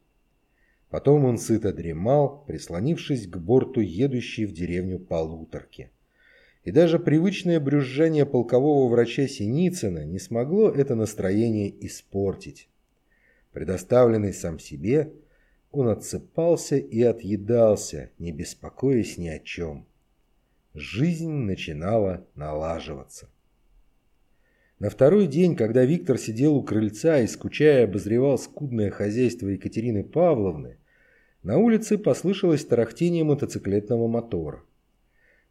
Потом он сыто дремал, прислонившись к борту едущей в деревню полуторки. И даже привычное брюзжание полкового врача Синицына не смогло это настроение испортить. Предоставленный сам себе, он отсыпался и отъедался, не беспокоясь ни о чем. Жизнь начинала налаживаться. На второй день, когда Виктор сидел у крыльца и, скучая, обозревал скудное хозяйство Екатерины Павловны, на улице послышалось тарахтение мотоциклетного мотора.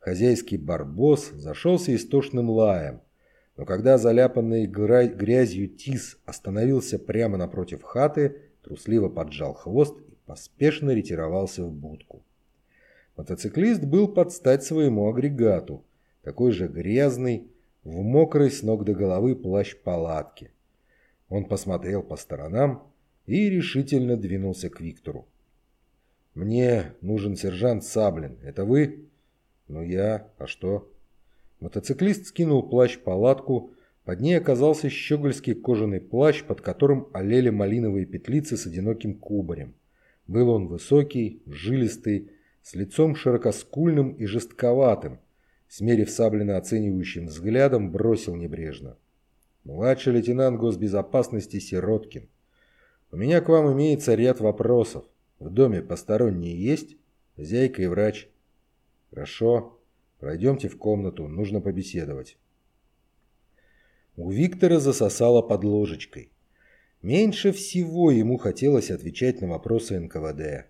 Хозяйский барбос зашелся истошным лаем, но когда заляпанный грязью тис остановился прямо напротив хаты, трусливо поджал хвост и поспешно ретировался в будку. Мотоциклист был под стать своему агрегату, такой же грязный, в мокрой с ног до головы плащ палатки. Он посмотрел по сторонам и решительно двинулся к Виктору. «Мне нужен сержант Саблин. Это вы?» «Ну я. А что?» Мотоциклист скинул плащ-палатку. Под ней оказался щегольский кожаный плащ, под которым олели малиновые петлицы с одиноким кубарем. Был он высокий, жилистый, с лицом широкоскульным и жестковатым, смерив Саблина оценивающим взглядом, бросил небрежно. «Младший лейтенант госбезопасности Сироткин, у меня к вам имеется ряд вопросов. В доме посторонние есть? Хозяйка и врач?» «Хорошо. Пройдемте в комнату, нужно побеседовать». У Виктора засосало под ложечкой. Меньше всего ему хотелось отвечать на вопросы НКВД.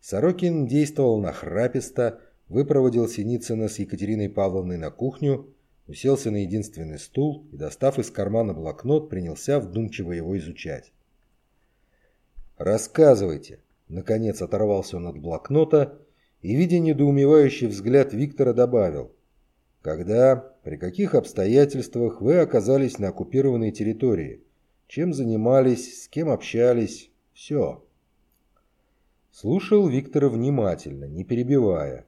Сорокин действовал нахраписто, выпроводил Синицына с Екатериной Павловной на кухню, уселся на единственный стул и, достав из кармана блокнот, принялся вдумчиво его изучать. «Рассказывайте!» – наконец оторвался он от блокнота и, видя недоумевающий взгляд Виктора, добавил. «Когда, при каких обстоятельствах вы оказались на оккупированной территории? Чем занимались, с кем общались? Все». Слушал Виктора внимательно, не перебивая.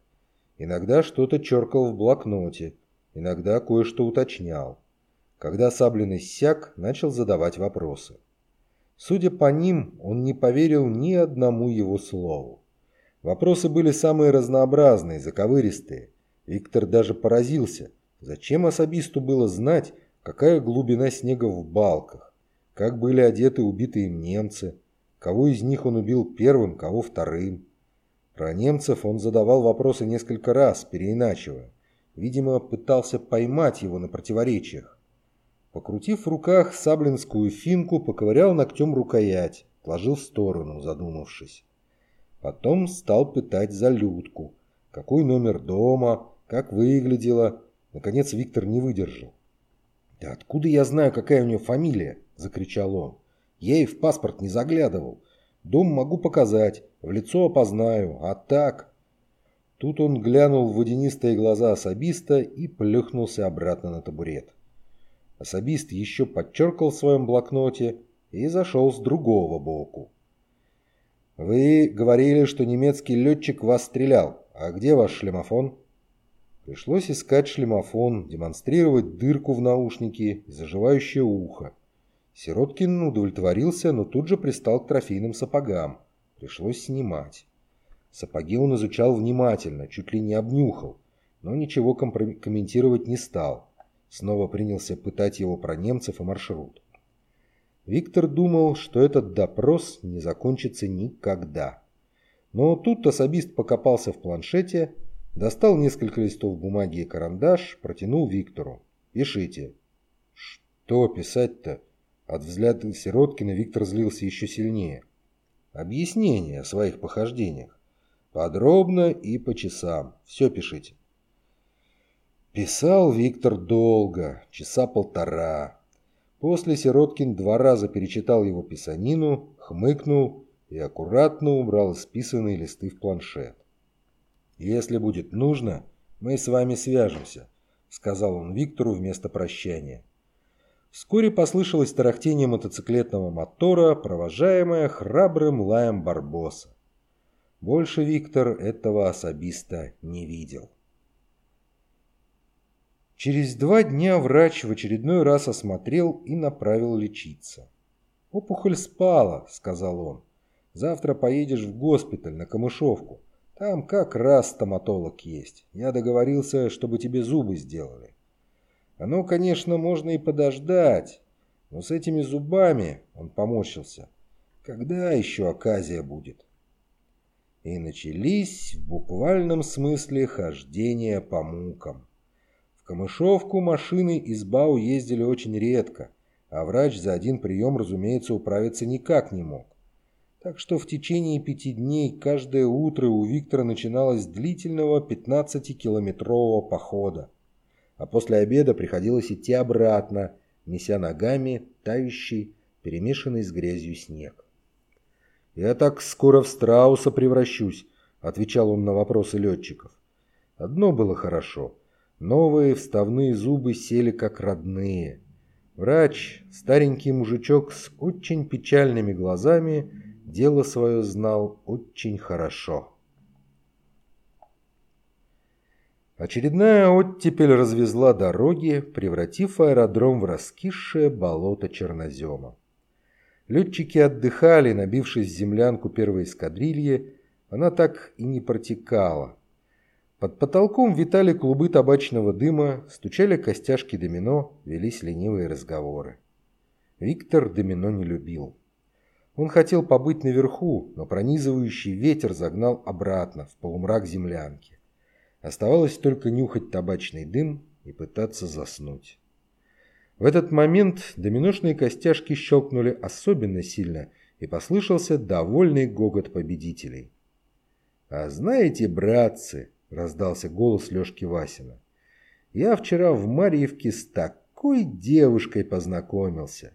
Иногда что-то черкал в блокноте, иногда кое-что уточнял. Когда Саблин иссяк, начал задавать вопросы. Судя по ним, он не поверил ни одному его слову. Вопросы были самые разнообразные, заковыристые. Виктор даже поразился, зачем особисту было знать, какая глубина снега в балках, как были одеты убитые им немцы, кого из них он убил первым, кого вторым. Про немцев он задавал вопросы несколько раз, переиначивая. Видимо, пытался поймать его на противоречиях. Покрутив в руках саблинскую финку, поковырял ногтем рукоять, отложил в сторону, задумавшись. Потом стал пытать за Людку. Какой номер дома, как выглядела. Наконец Виктор не выдержал. «Да откуда я знаю, какая у нее фамилия?» – закричал он. «Я ей в паспорт не заглядывал. Дом могу показать, в лицо опознаю, а так...» Тут он глянул в водянистые глаза особиста и плюхнулся обратно на табурет. Особист еще подчеркал в своем блокноте и зашел с другого боку. «Вы говорили, что немецкий летчик вас стрелял. А где ваш шлемофон?» Пришлось искать шлемофон, демонстрировать дырку в наушнике и заживающее ухо. Сироткин удовлетворился, но тут же пристал к трофейным сапогам. Пришлось снимать. Сапоги он изучал внимательно, чуть ли не обнюхал, но ничего комментировать не стал. Снова принялся пытать его про немцев и маршрут. Виктор думал, что этот допрос не закончится никогда. Но тут особист покопался в планшете, достал несколько листов бумаги и карандаш, протянул Виктору. «Пишите». «Что писать-то?» От взгляда Сироткина Виктор злился еще сильнее. «Объяснение о своих похождениях. Подробно и по часам. Все пишите». Писал Виктор долго, часа полтора. После Сироткин два раза перечитал его писанину, хмыкнул и аккуратно убрал исписанные листы в планшет. «Если будет нужно, мы с вами свяжемся», — сказал он Виктору вместо прощания. Вскоре послышалось тарахтение мотоциклетного мотора, провожаемое храбрым лаем Барбоса. Больше Виктор этого особиста не видел. Через два дня врач в очередной раз осмотрел и направил лечиться. «Опухоль спала», — сказал он. «Завтра поедешь в госпиталь на Камышовку. Там как раз стоматолог есть. Я договорился, чтобы тебе зубы сделали. Оно, конечно, можно и подождать, но с этими зубами, — он поморщился, — когда еще оказия будет?» И начались в буквальном смысле хождения по мукам. Камышовку машины из БАУ ездили очень редко, а врач за один прием, разумеется, управиться никак не мог. Так что в течение пяти дней каждое утро у Виктора начиналось длительного 15-километрового похода. А после обеда приходилось идти обратно, неся ногами тающий, перемешанный с грязью снег. «Я так скоро в страуса превращусь», — отвечал он на вопросы летчиков. Одно было хорошо — Новые вставные зубы сели как родные. Врач, старенький мужичок с очень печальными глазами, дело свое знал очень хорошо. Очередная оттепель развезла дороги, превратив аэродром в раскисшее болото чернозема. Летчики отдыхали, набившись землянку первой эскадрильи, она так и не протекала – под потолком витали клубы табачного дыма, стучали костяшки домино, велись ленивые разговоры. Виктор домино не любил. Он хотел побыть наверху, но пронизывающий ветер загнал обратно, в полумрак землянки. Оставалось только нюхать табачный дым и пытаться заснуть. В этот момент доминошные костяшки щелкнули особенно сильно, и послышался довольный гогот победителей. «А знаете, братцы», — раздался голос Лёшки Васина, — «я вчера в Марьевке с такой девушкой познакомился».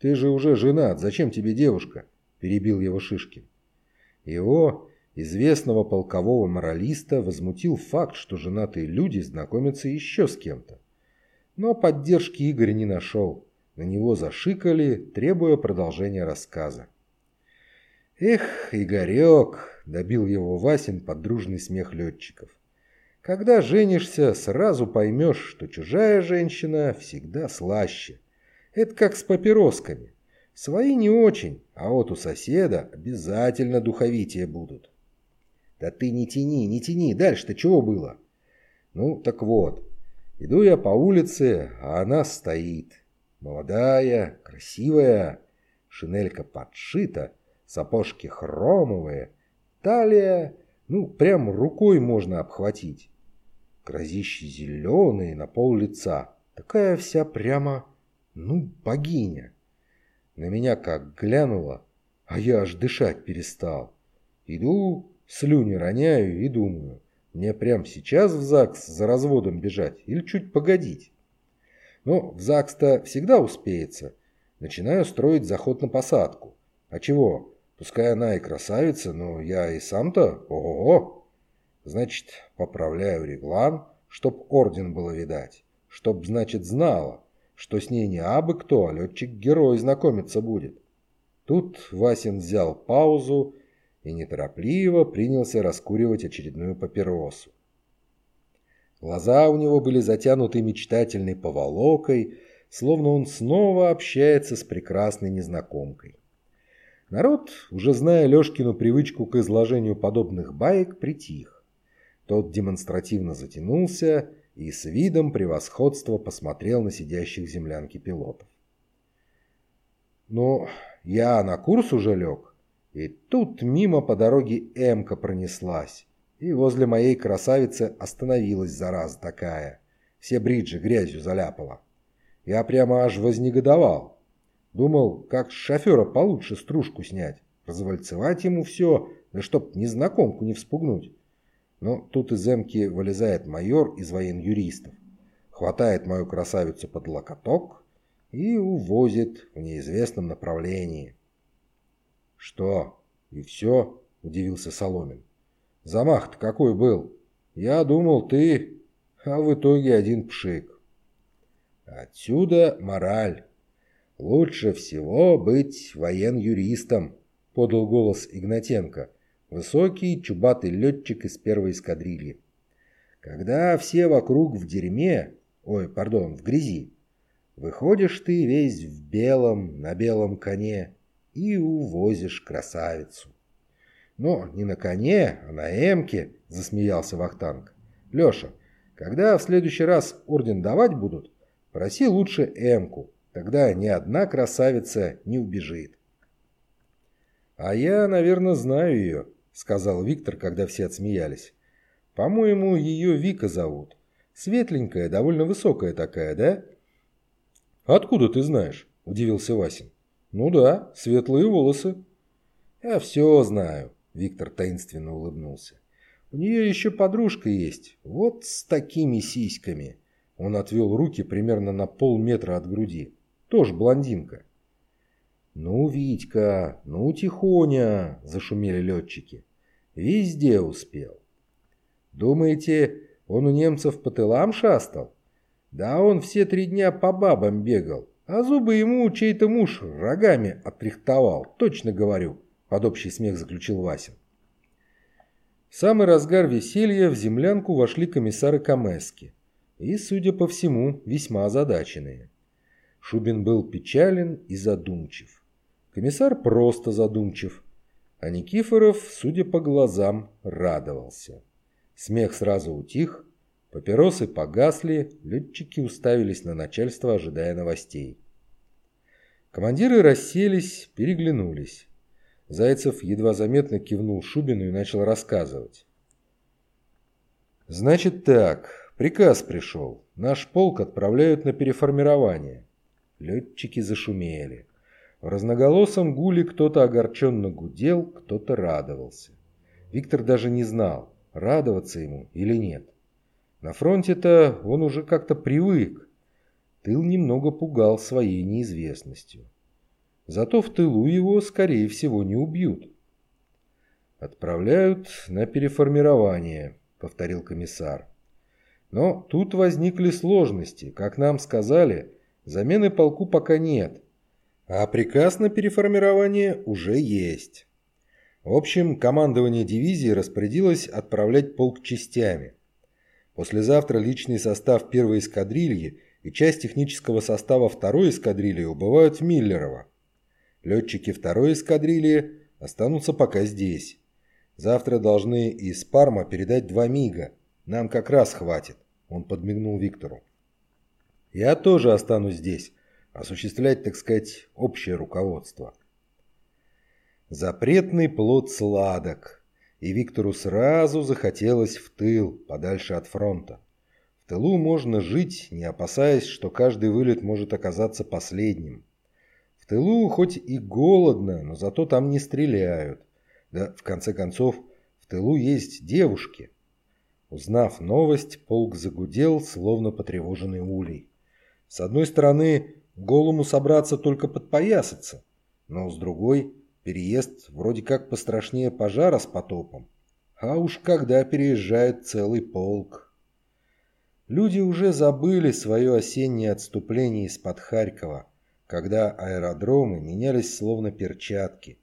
«Ты же уже женат, зачем тебе девушка?» — перебил его Шишкин. Его, известного полкового моралиста, возмутил факт, что женатые люди знакомятся еще с кем-то. Но поддержки Игорь не нашел. На него зашикали, требуя продолжения рассказа. «Эх, Игорек!» – добил его Васин под дружный смех летчиков. «Когда женишься, сразу поймешь, что чужая женщина всегда слаще. Это как с папиросками. Свои не очень, а вот у соседа обязательно духовитие будут». «Да ты не тяни, не тяни, дальше-то чего было?» «Ну, так вот, иду я по улице, а она стоит. Молодая, красивая, шинелька подшита, сапожки хромовые, талия, ну, прям рукой можно обхватить. Грозищи зеленые, на пол лица. Такая вся прямо, ну, богиня. На меня как глянула, а я аж дышать перестал. Иду, слюни роняю и думаю, мне прям сейчас в ЗАГС за разводом бежать или чуть погодить. Но в ЗАГС-то всегда успеется. Начинаю строить заход на посадку. А чего? Пускай она и красавица, но я и сам-то ого-го. Значит, поправляю реглан, чтоб орден было видать. Чтоб, значит, знала, что с ней не абы кто, а летчик-герой знакомиться будет. Тут Васин взял паузу и неторопливо принялся раскуривать очередную папиросу. Глаза у него были затянуты мечтательной поволокой, словно он снова общается с прекрасной незнакомкой. Народ, уже зная Лешкину привычку к изложению подобных баек, притих. Тот демонстративно затянулся и с видом превосходства посмотрел на сидящих в землянке пилотов. «Ну, я на курс уже лег, и тут мимо по дороге Эмка пронеслась и возле моей красавицы остановилась зараза такая. Все бриджи грязью заляпала. Я прямо аж вознегодовал. Думал, как с шофера получше стружку снять, развальцевать ему все, да чтоб незнакомку не вспугнуть. Но тут из эмки вылезает майор из воен-юристов, хватает мою красавицу под локоток и увозит в неизвестном направлении. «Что, и все?» – удивился Соломин. Замах-то какой был? Я думал, ты... А в итоге один пшик. Отсюда мораль. Лучше всего быть воен-юристом, подал голос Игнатенко, высокий чубатый летчик из первой эскадрильи. Когда все вокруг в дерьме, ой, пардон, в грязи, выходишь ты весь в белом, на белом коне и увозишь красавицу. «Но не на коне, а на эмке», – засмеялся Вахтанг. «Леша, когда в следующий раз орден давать будут, проси лучше эмку, тогда ни одна красавица не убежит». «А я, наверное, знаю ее», – сказал Виктор, когда все отсмеялись. «По-моему, ее Вика зовут. Светленькая, довольно высокая такая, да?» «Откуда ты знаешь?» – удивился Васин. «Ну да, светлые волосы». «Я все знаю», Виктор таинственно улыбнулся. «У нее еще подружка есть, вот с такими сиськами». Он отвел руки примерно на полметра от груди. Тоже блондинка. «Ну, Витька, ну, Тихоня!» – зашумели летчики. «Везде успел». «Думаете, он у немцев по тылам шастал?» «Да он все три дня по бабам бегал, а зубы ему чей-то муж рогами отрихтовал, точно говорю» под общий смех заключил Васин. В самый разгар веселья в землянку вошли комиссары Камески и, судя по всему, весьма озадаченные. Шубин был печален и задумчив. Комиссар просто задумчив, а Никифоров, судя по глазам, радовался. Смех сразу утих, папиросы погасли, летчики уставились на начальство, ожидая новостей. Командиры расселись, переглянулись. Зайцев едва заметно кивнул Шубину и начал рассказывать. «Значит так, Приказ пришел. Наш полк отправляют на переформирование. Летчики зашумели. В разноголосом гуле кто-то огорченно гудел, кто-то радовался. Виктор даже не знал, радоваться ему или нет. На фронте-то он уже как-то привык. Тыл немного пугал своей неизвестностью. Зато в тылу его, скорее всего, не убьют. «Отправляют на переформирование», — повторил комиссар. Но тут возникли сложности. Как нам сказали, замены полку пока нет. А приказ на переформирование уже есть. В общем, командование дивизии распорядилось отправлять полк частями. Послезавтра личный состав первой эскадрильи и часть технического состава второй эскадрильи убывают в Миллерово. Летчики второй эскадрильи останутся пока здесь. Завтра должны из Парма передать два МиГа. Нам как раз хватит. Он подмигнул Виктору. Я тоже останусь здесь, осуществлять, так сказать, общее руководство. Запретный плод сладок, и Виктору сразу захотелось в тыл, подальше от фронта. В тылу можно жить, не опасаясь, что каждый вылет может оказаться последним. В тылу хоть и голодно, но зато там не стреляют. Да, в конце концов, в тылу есть девушки. Узнав новость, полк загудел, словно потревоженный улей. С одной стороны, голому собраться только подпоясаться, но с другой, переезд вроде как пострашнее пожара с потопом. А уж когда переезжает целый полк. Люди уже забыли свое осеннее отступление из-под Харькова, когда аэродромы менялись словно перчатки.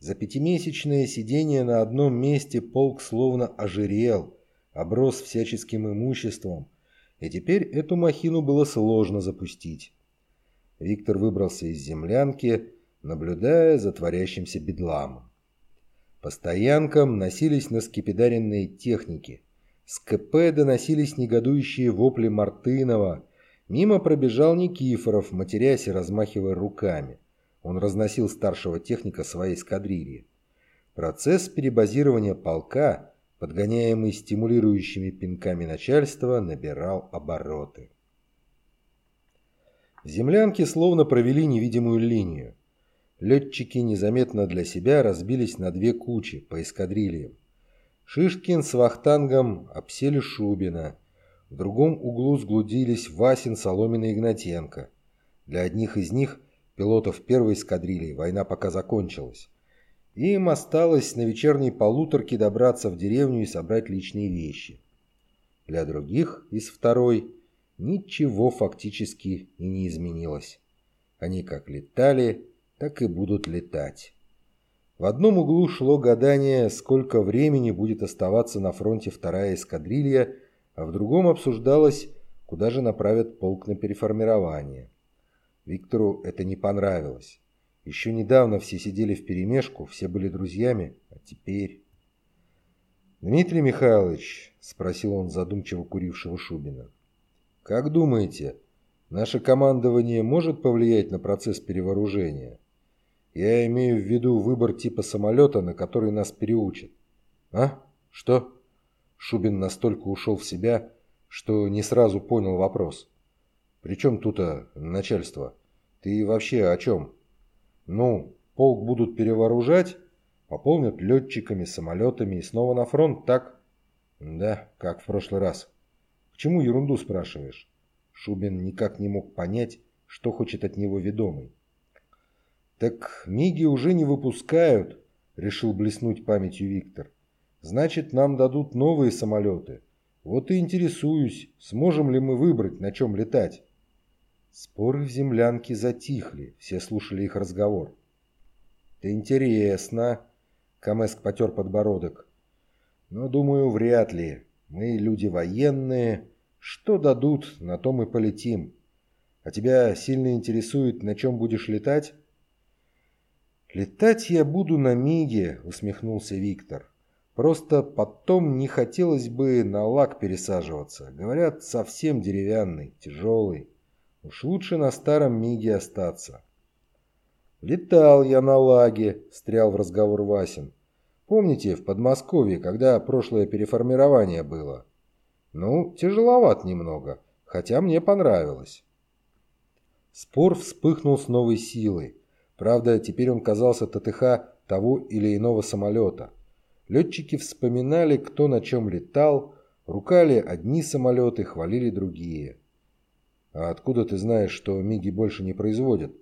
За пятимесячное сидение на одном месте полк словно ожирел, оброс всяческим имуществом, и теперь эту махину было сложно запустить. Виктор выбрался из землянки, наблюдая за творящимся бедламом. По стоянкам носились на скипидаренные техники. С КП доносились негодующие вопли Мартынова. Мимо пробежал Никифоров, матерясь и размахивая руками. Он разносил старшего техника своей эскадрильи. Процесс перебазирования полка, подгоняемый стимулирующими пинками начальства, набирал обороты. В землянке словно провели невидимую линию. Летчики незаметно для себя разбились на две кучи по эскадрильям. Шишкин с Вахтангом обсели Шубина. В другом углу сглудились Васин, Соломин и Игнатенко. Для одних из них – пилотов первой эскадрильи война пока закончилась. Им осталось на вечерней полуторке добраться в деревню и собрать личные вещи. Для других из второй ничего фактически и не изменилось. Они как летали, так и будут летать. В одном углу шло гадание, сколько времени будет оставаться на фронте вторая эскадрилья, а в другом обсуждалось, куда же направят полк на переформирование. Виктору это не понравилось. Еще недавно все сидели вперемешку, все были друзьями, а теперь... «Дмитрий Михайлович», — спросил он задумчиво курившего Шубина, — «как думаете, наше командование может повлиять на процесс перевооружения? Я имею в виду выбор типа самолета, на который нас переучат». «А? Что?» Шубин настолько ушел в себя, что не сразу понял вопрос. «При чем тут а, начальство? Ты вообще о чем?» «Ну, полк будут перевооружать, пополнят летчиками, самолетами и снова на фронт, так?» «Да, как в прошлый раз». «К чему ерунду спрашиваешь?» Шубин никак не мог понять, что хочет от него ведомый. «Так МИГи уже не выпускают», — решил блеснуть памятью Виктор. «Значит, нам дадут новые самолеты. Вот и интересуюсь, сможем ли мы выбрать, на чем летать». Споры в землянке затихли, все слушали их разговор. «Это интересно», — Камеск потер подбородок. «Но, думаю, вряд ли. Мы люди военные. Что дадут, на том и полетим. А тебя сильно интересует, на чем будешь летать?» «Летать я буду на Миге», — усмехнулся Виктор. «Просто потом не хотелось бы на лак пересаживаться. Говорят, совсем деревянный, тяжелый». Уж лучше на старом миге остаться. «Летал я на лаге», – встрял в разговор Васин. «Помните, в Подмосковье, когда прошлое переформирование было?» Ну, тяжеловат немного, хотя мне понравилось. Спор вспыхнул с новой силой. Правда, теперь он казался ТТХ того или иного самолета. Летчики вспоминали, кто на чем летал, рукали одни самолеты, хвалили другие. «А откуда ты знаешь, что МИГи больше не производят?»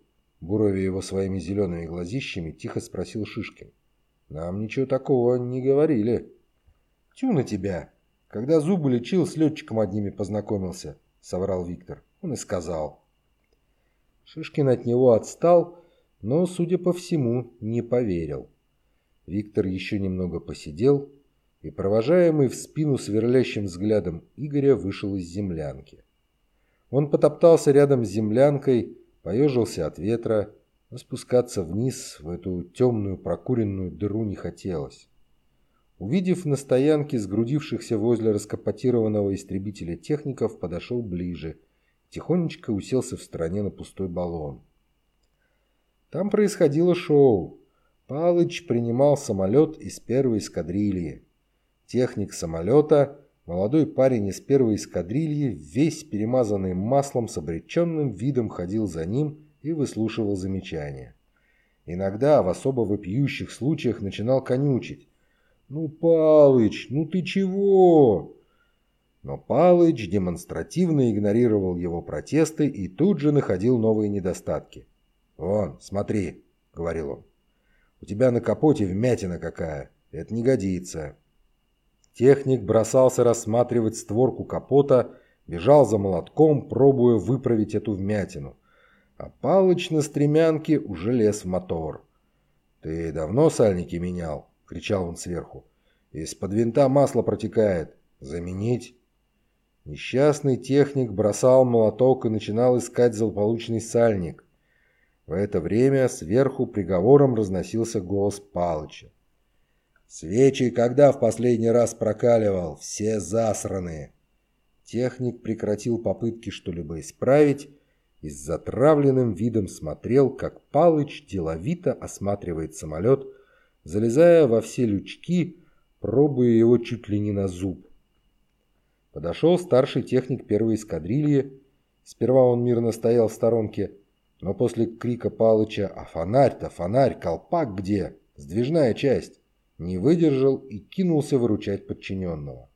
Буровя его своими зелеными глазищами, тихо спросил Шишкин. «Нам ничего такого не говорили». «Тю на тебя! Когда зубы лечил, с летчиком одними познакомился», — соврал Виктор. Он и сказал. Шишкин от него отстал, но, судя по всему, не поверил. Виктор еще немного посидел и, провожаемый в спину сверлящим взглядом Игоря, вышел из землянки. Он потоптался рядом с землянкой, поежился от ветра, но спускаться вниз в эту темную прокуренную дыру не хотелось. Увидев на стоянке сгрудившихся возле раскопотированного истребителя техников, подошел ближе, тихонечко уселся в стороне на пустой баллон. Там происходило шоу. Палыч принимал самолет из первой эскадрильи. Техник самолета, молодой парень из первой эскадрильи, весь перемазанный маслом с обреченным видом ходил за ним и выслушивал замечания. Иногда в особо вопиющих случаях начинал конючить. «Ну, Палыч, ну ты чего?» Но Палыч демонстративно игнорировал его протесты и тут же находил новые недостатки. «Вон, смотри», — говорил он. У тебя на капоте вмятина какая. Это не годится. Техник бросался рассматривать створку капота, бежал за молотком, пробуя выправить эту вмятину. А Палыч на стремянке уже лез в мотор. «Ты давно сальники менял?» — кричал он сверху. «Из-под винта масло протекает. Заменить?» Несчастный техник бросал молоток и начинал искать злополучный сальник. В это время сверху приговором разносился голос Палыча. «Свечи когда в последний раз прокаливал? Все засраные!» Техник прекратил попытки что-либо исправить и с затравленным видом смотрел, как Палыч деловито осматривает самолет, залезая во все лючки, пробуя его чуть ли не на зуб. Подошел старший техник первой эскадрильи. Сперва он мирно стоял в сторонке, но после крика Палыча «А фонарь-то, фонарь, колпак где? Сдвижная часть!» Не выдержал и кинулся выручать подчиненного.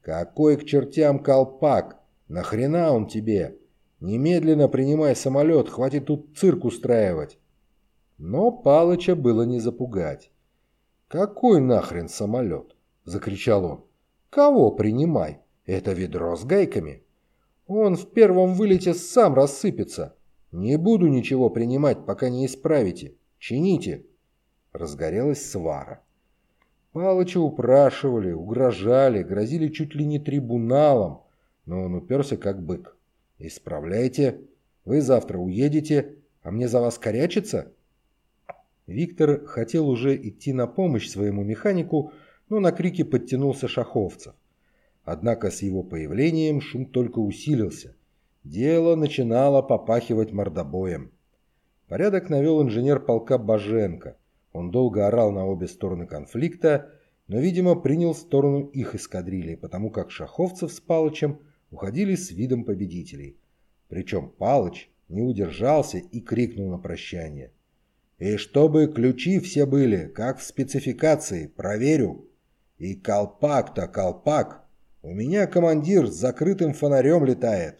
«Какой к чертям колпак? Нахрена он тебе? Немедленно принимай самолет, хватит тут цирк устраивать!» Но Палыча было не запугать. «Какой нахрен самолет?» – закричал он. «Кого принимай? Это ведро с гайками. Он в первом вылете сам рассыпется. «Не буду ничего принимать, пока не исправите. Чините!» Разгорелась свара. Палыча упрашивали, угрожали, грозили чуть ли не трибуналом, но он уперся как бык. «Исправляйте! Вы завтра уедете, а мне за вас корячиться?» Виктор хотел уже идти на помощь своему механику, но на крики подтянулся Шаховцев. Однако с его появлением шум только усилился. Дело начинало попахивать мордобоем. Порядок навел инженер полка Баженко. Он долго орал на обе стороны конфликта, но, видимо, принял сторону их эскадрильи, потому как Шаховцев с Палычем уходили с видом победителей. Причем Палыч не удержался и крикнул на прощание. «И чтобы ключи все были, как в спецификации, проверю. И колпак-то колпак. У меня командир с закрытым фонарем летает».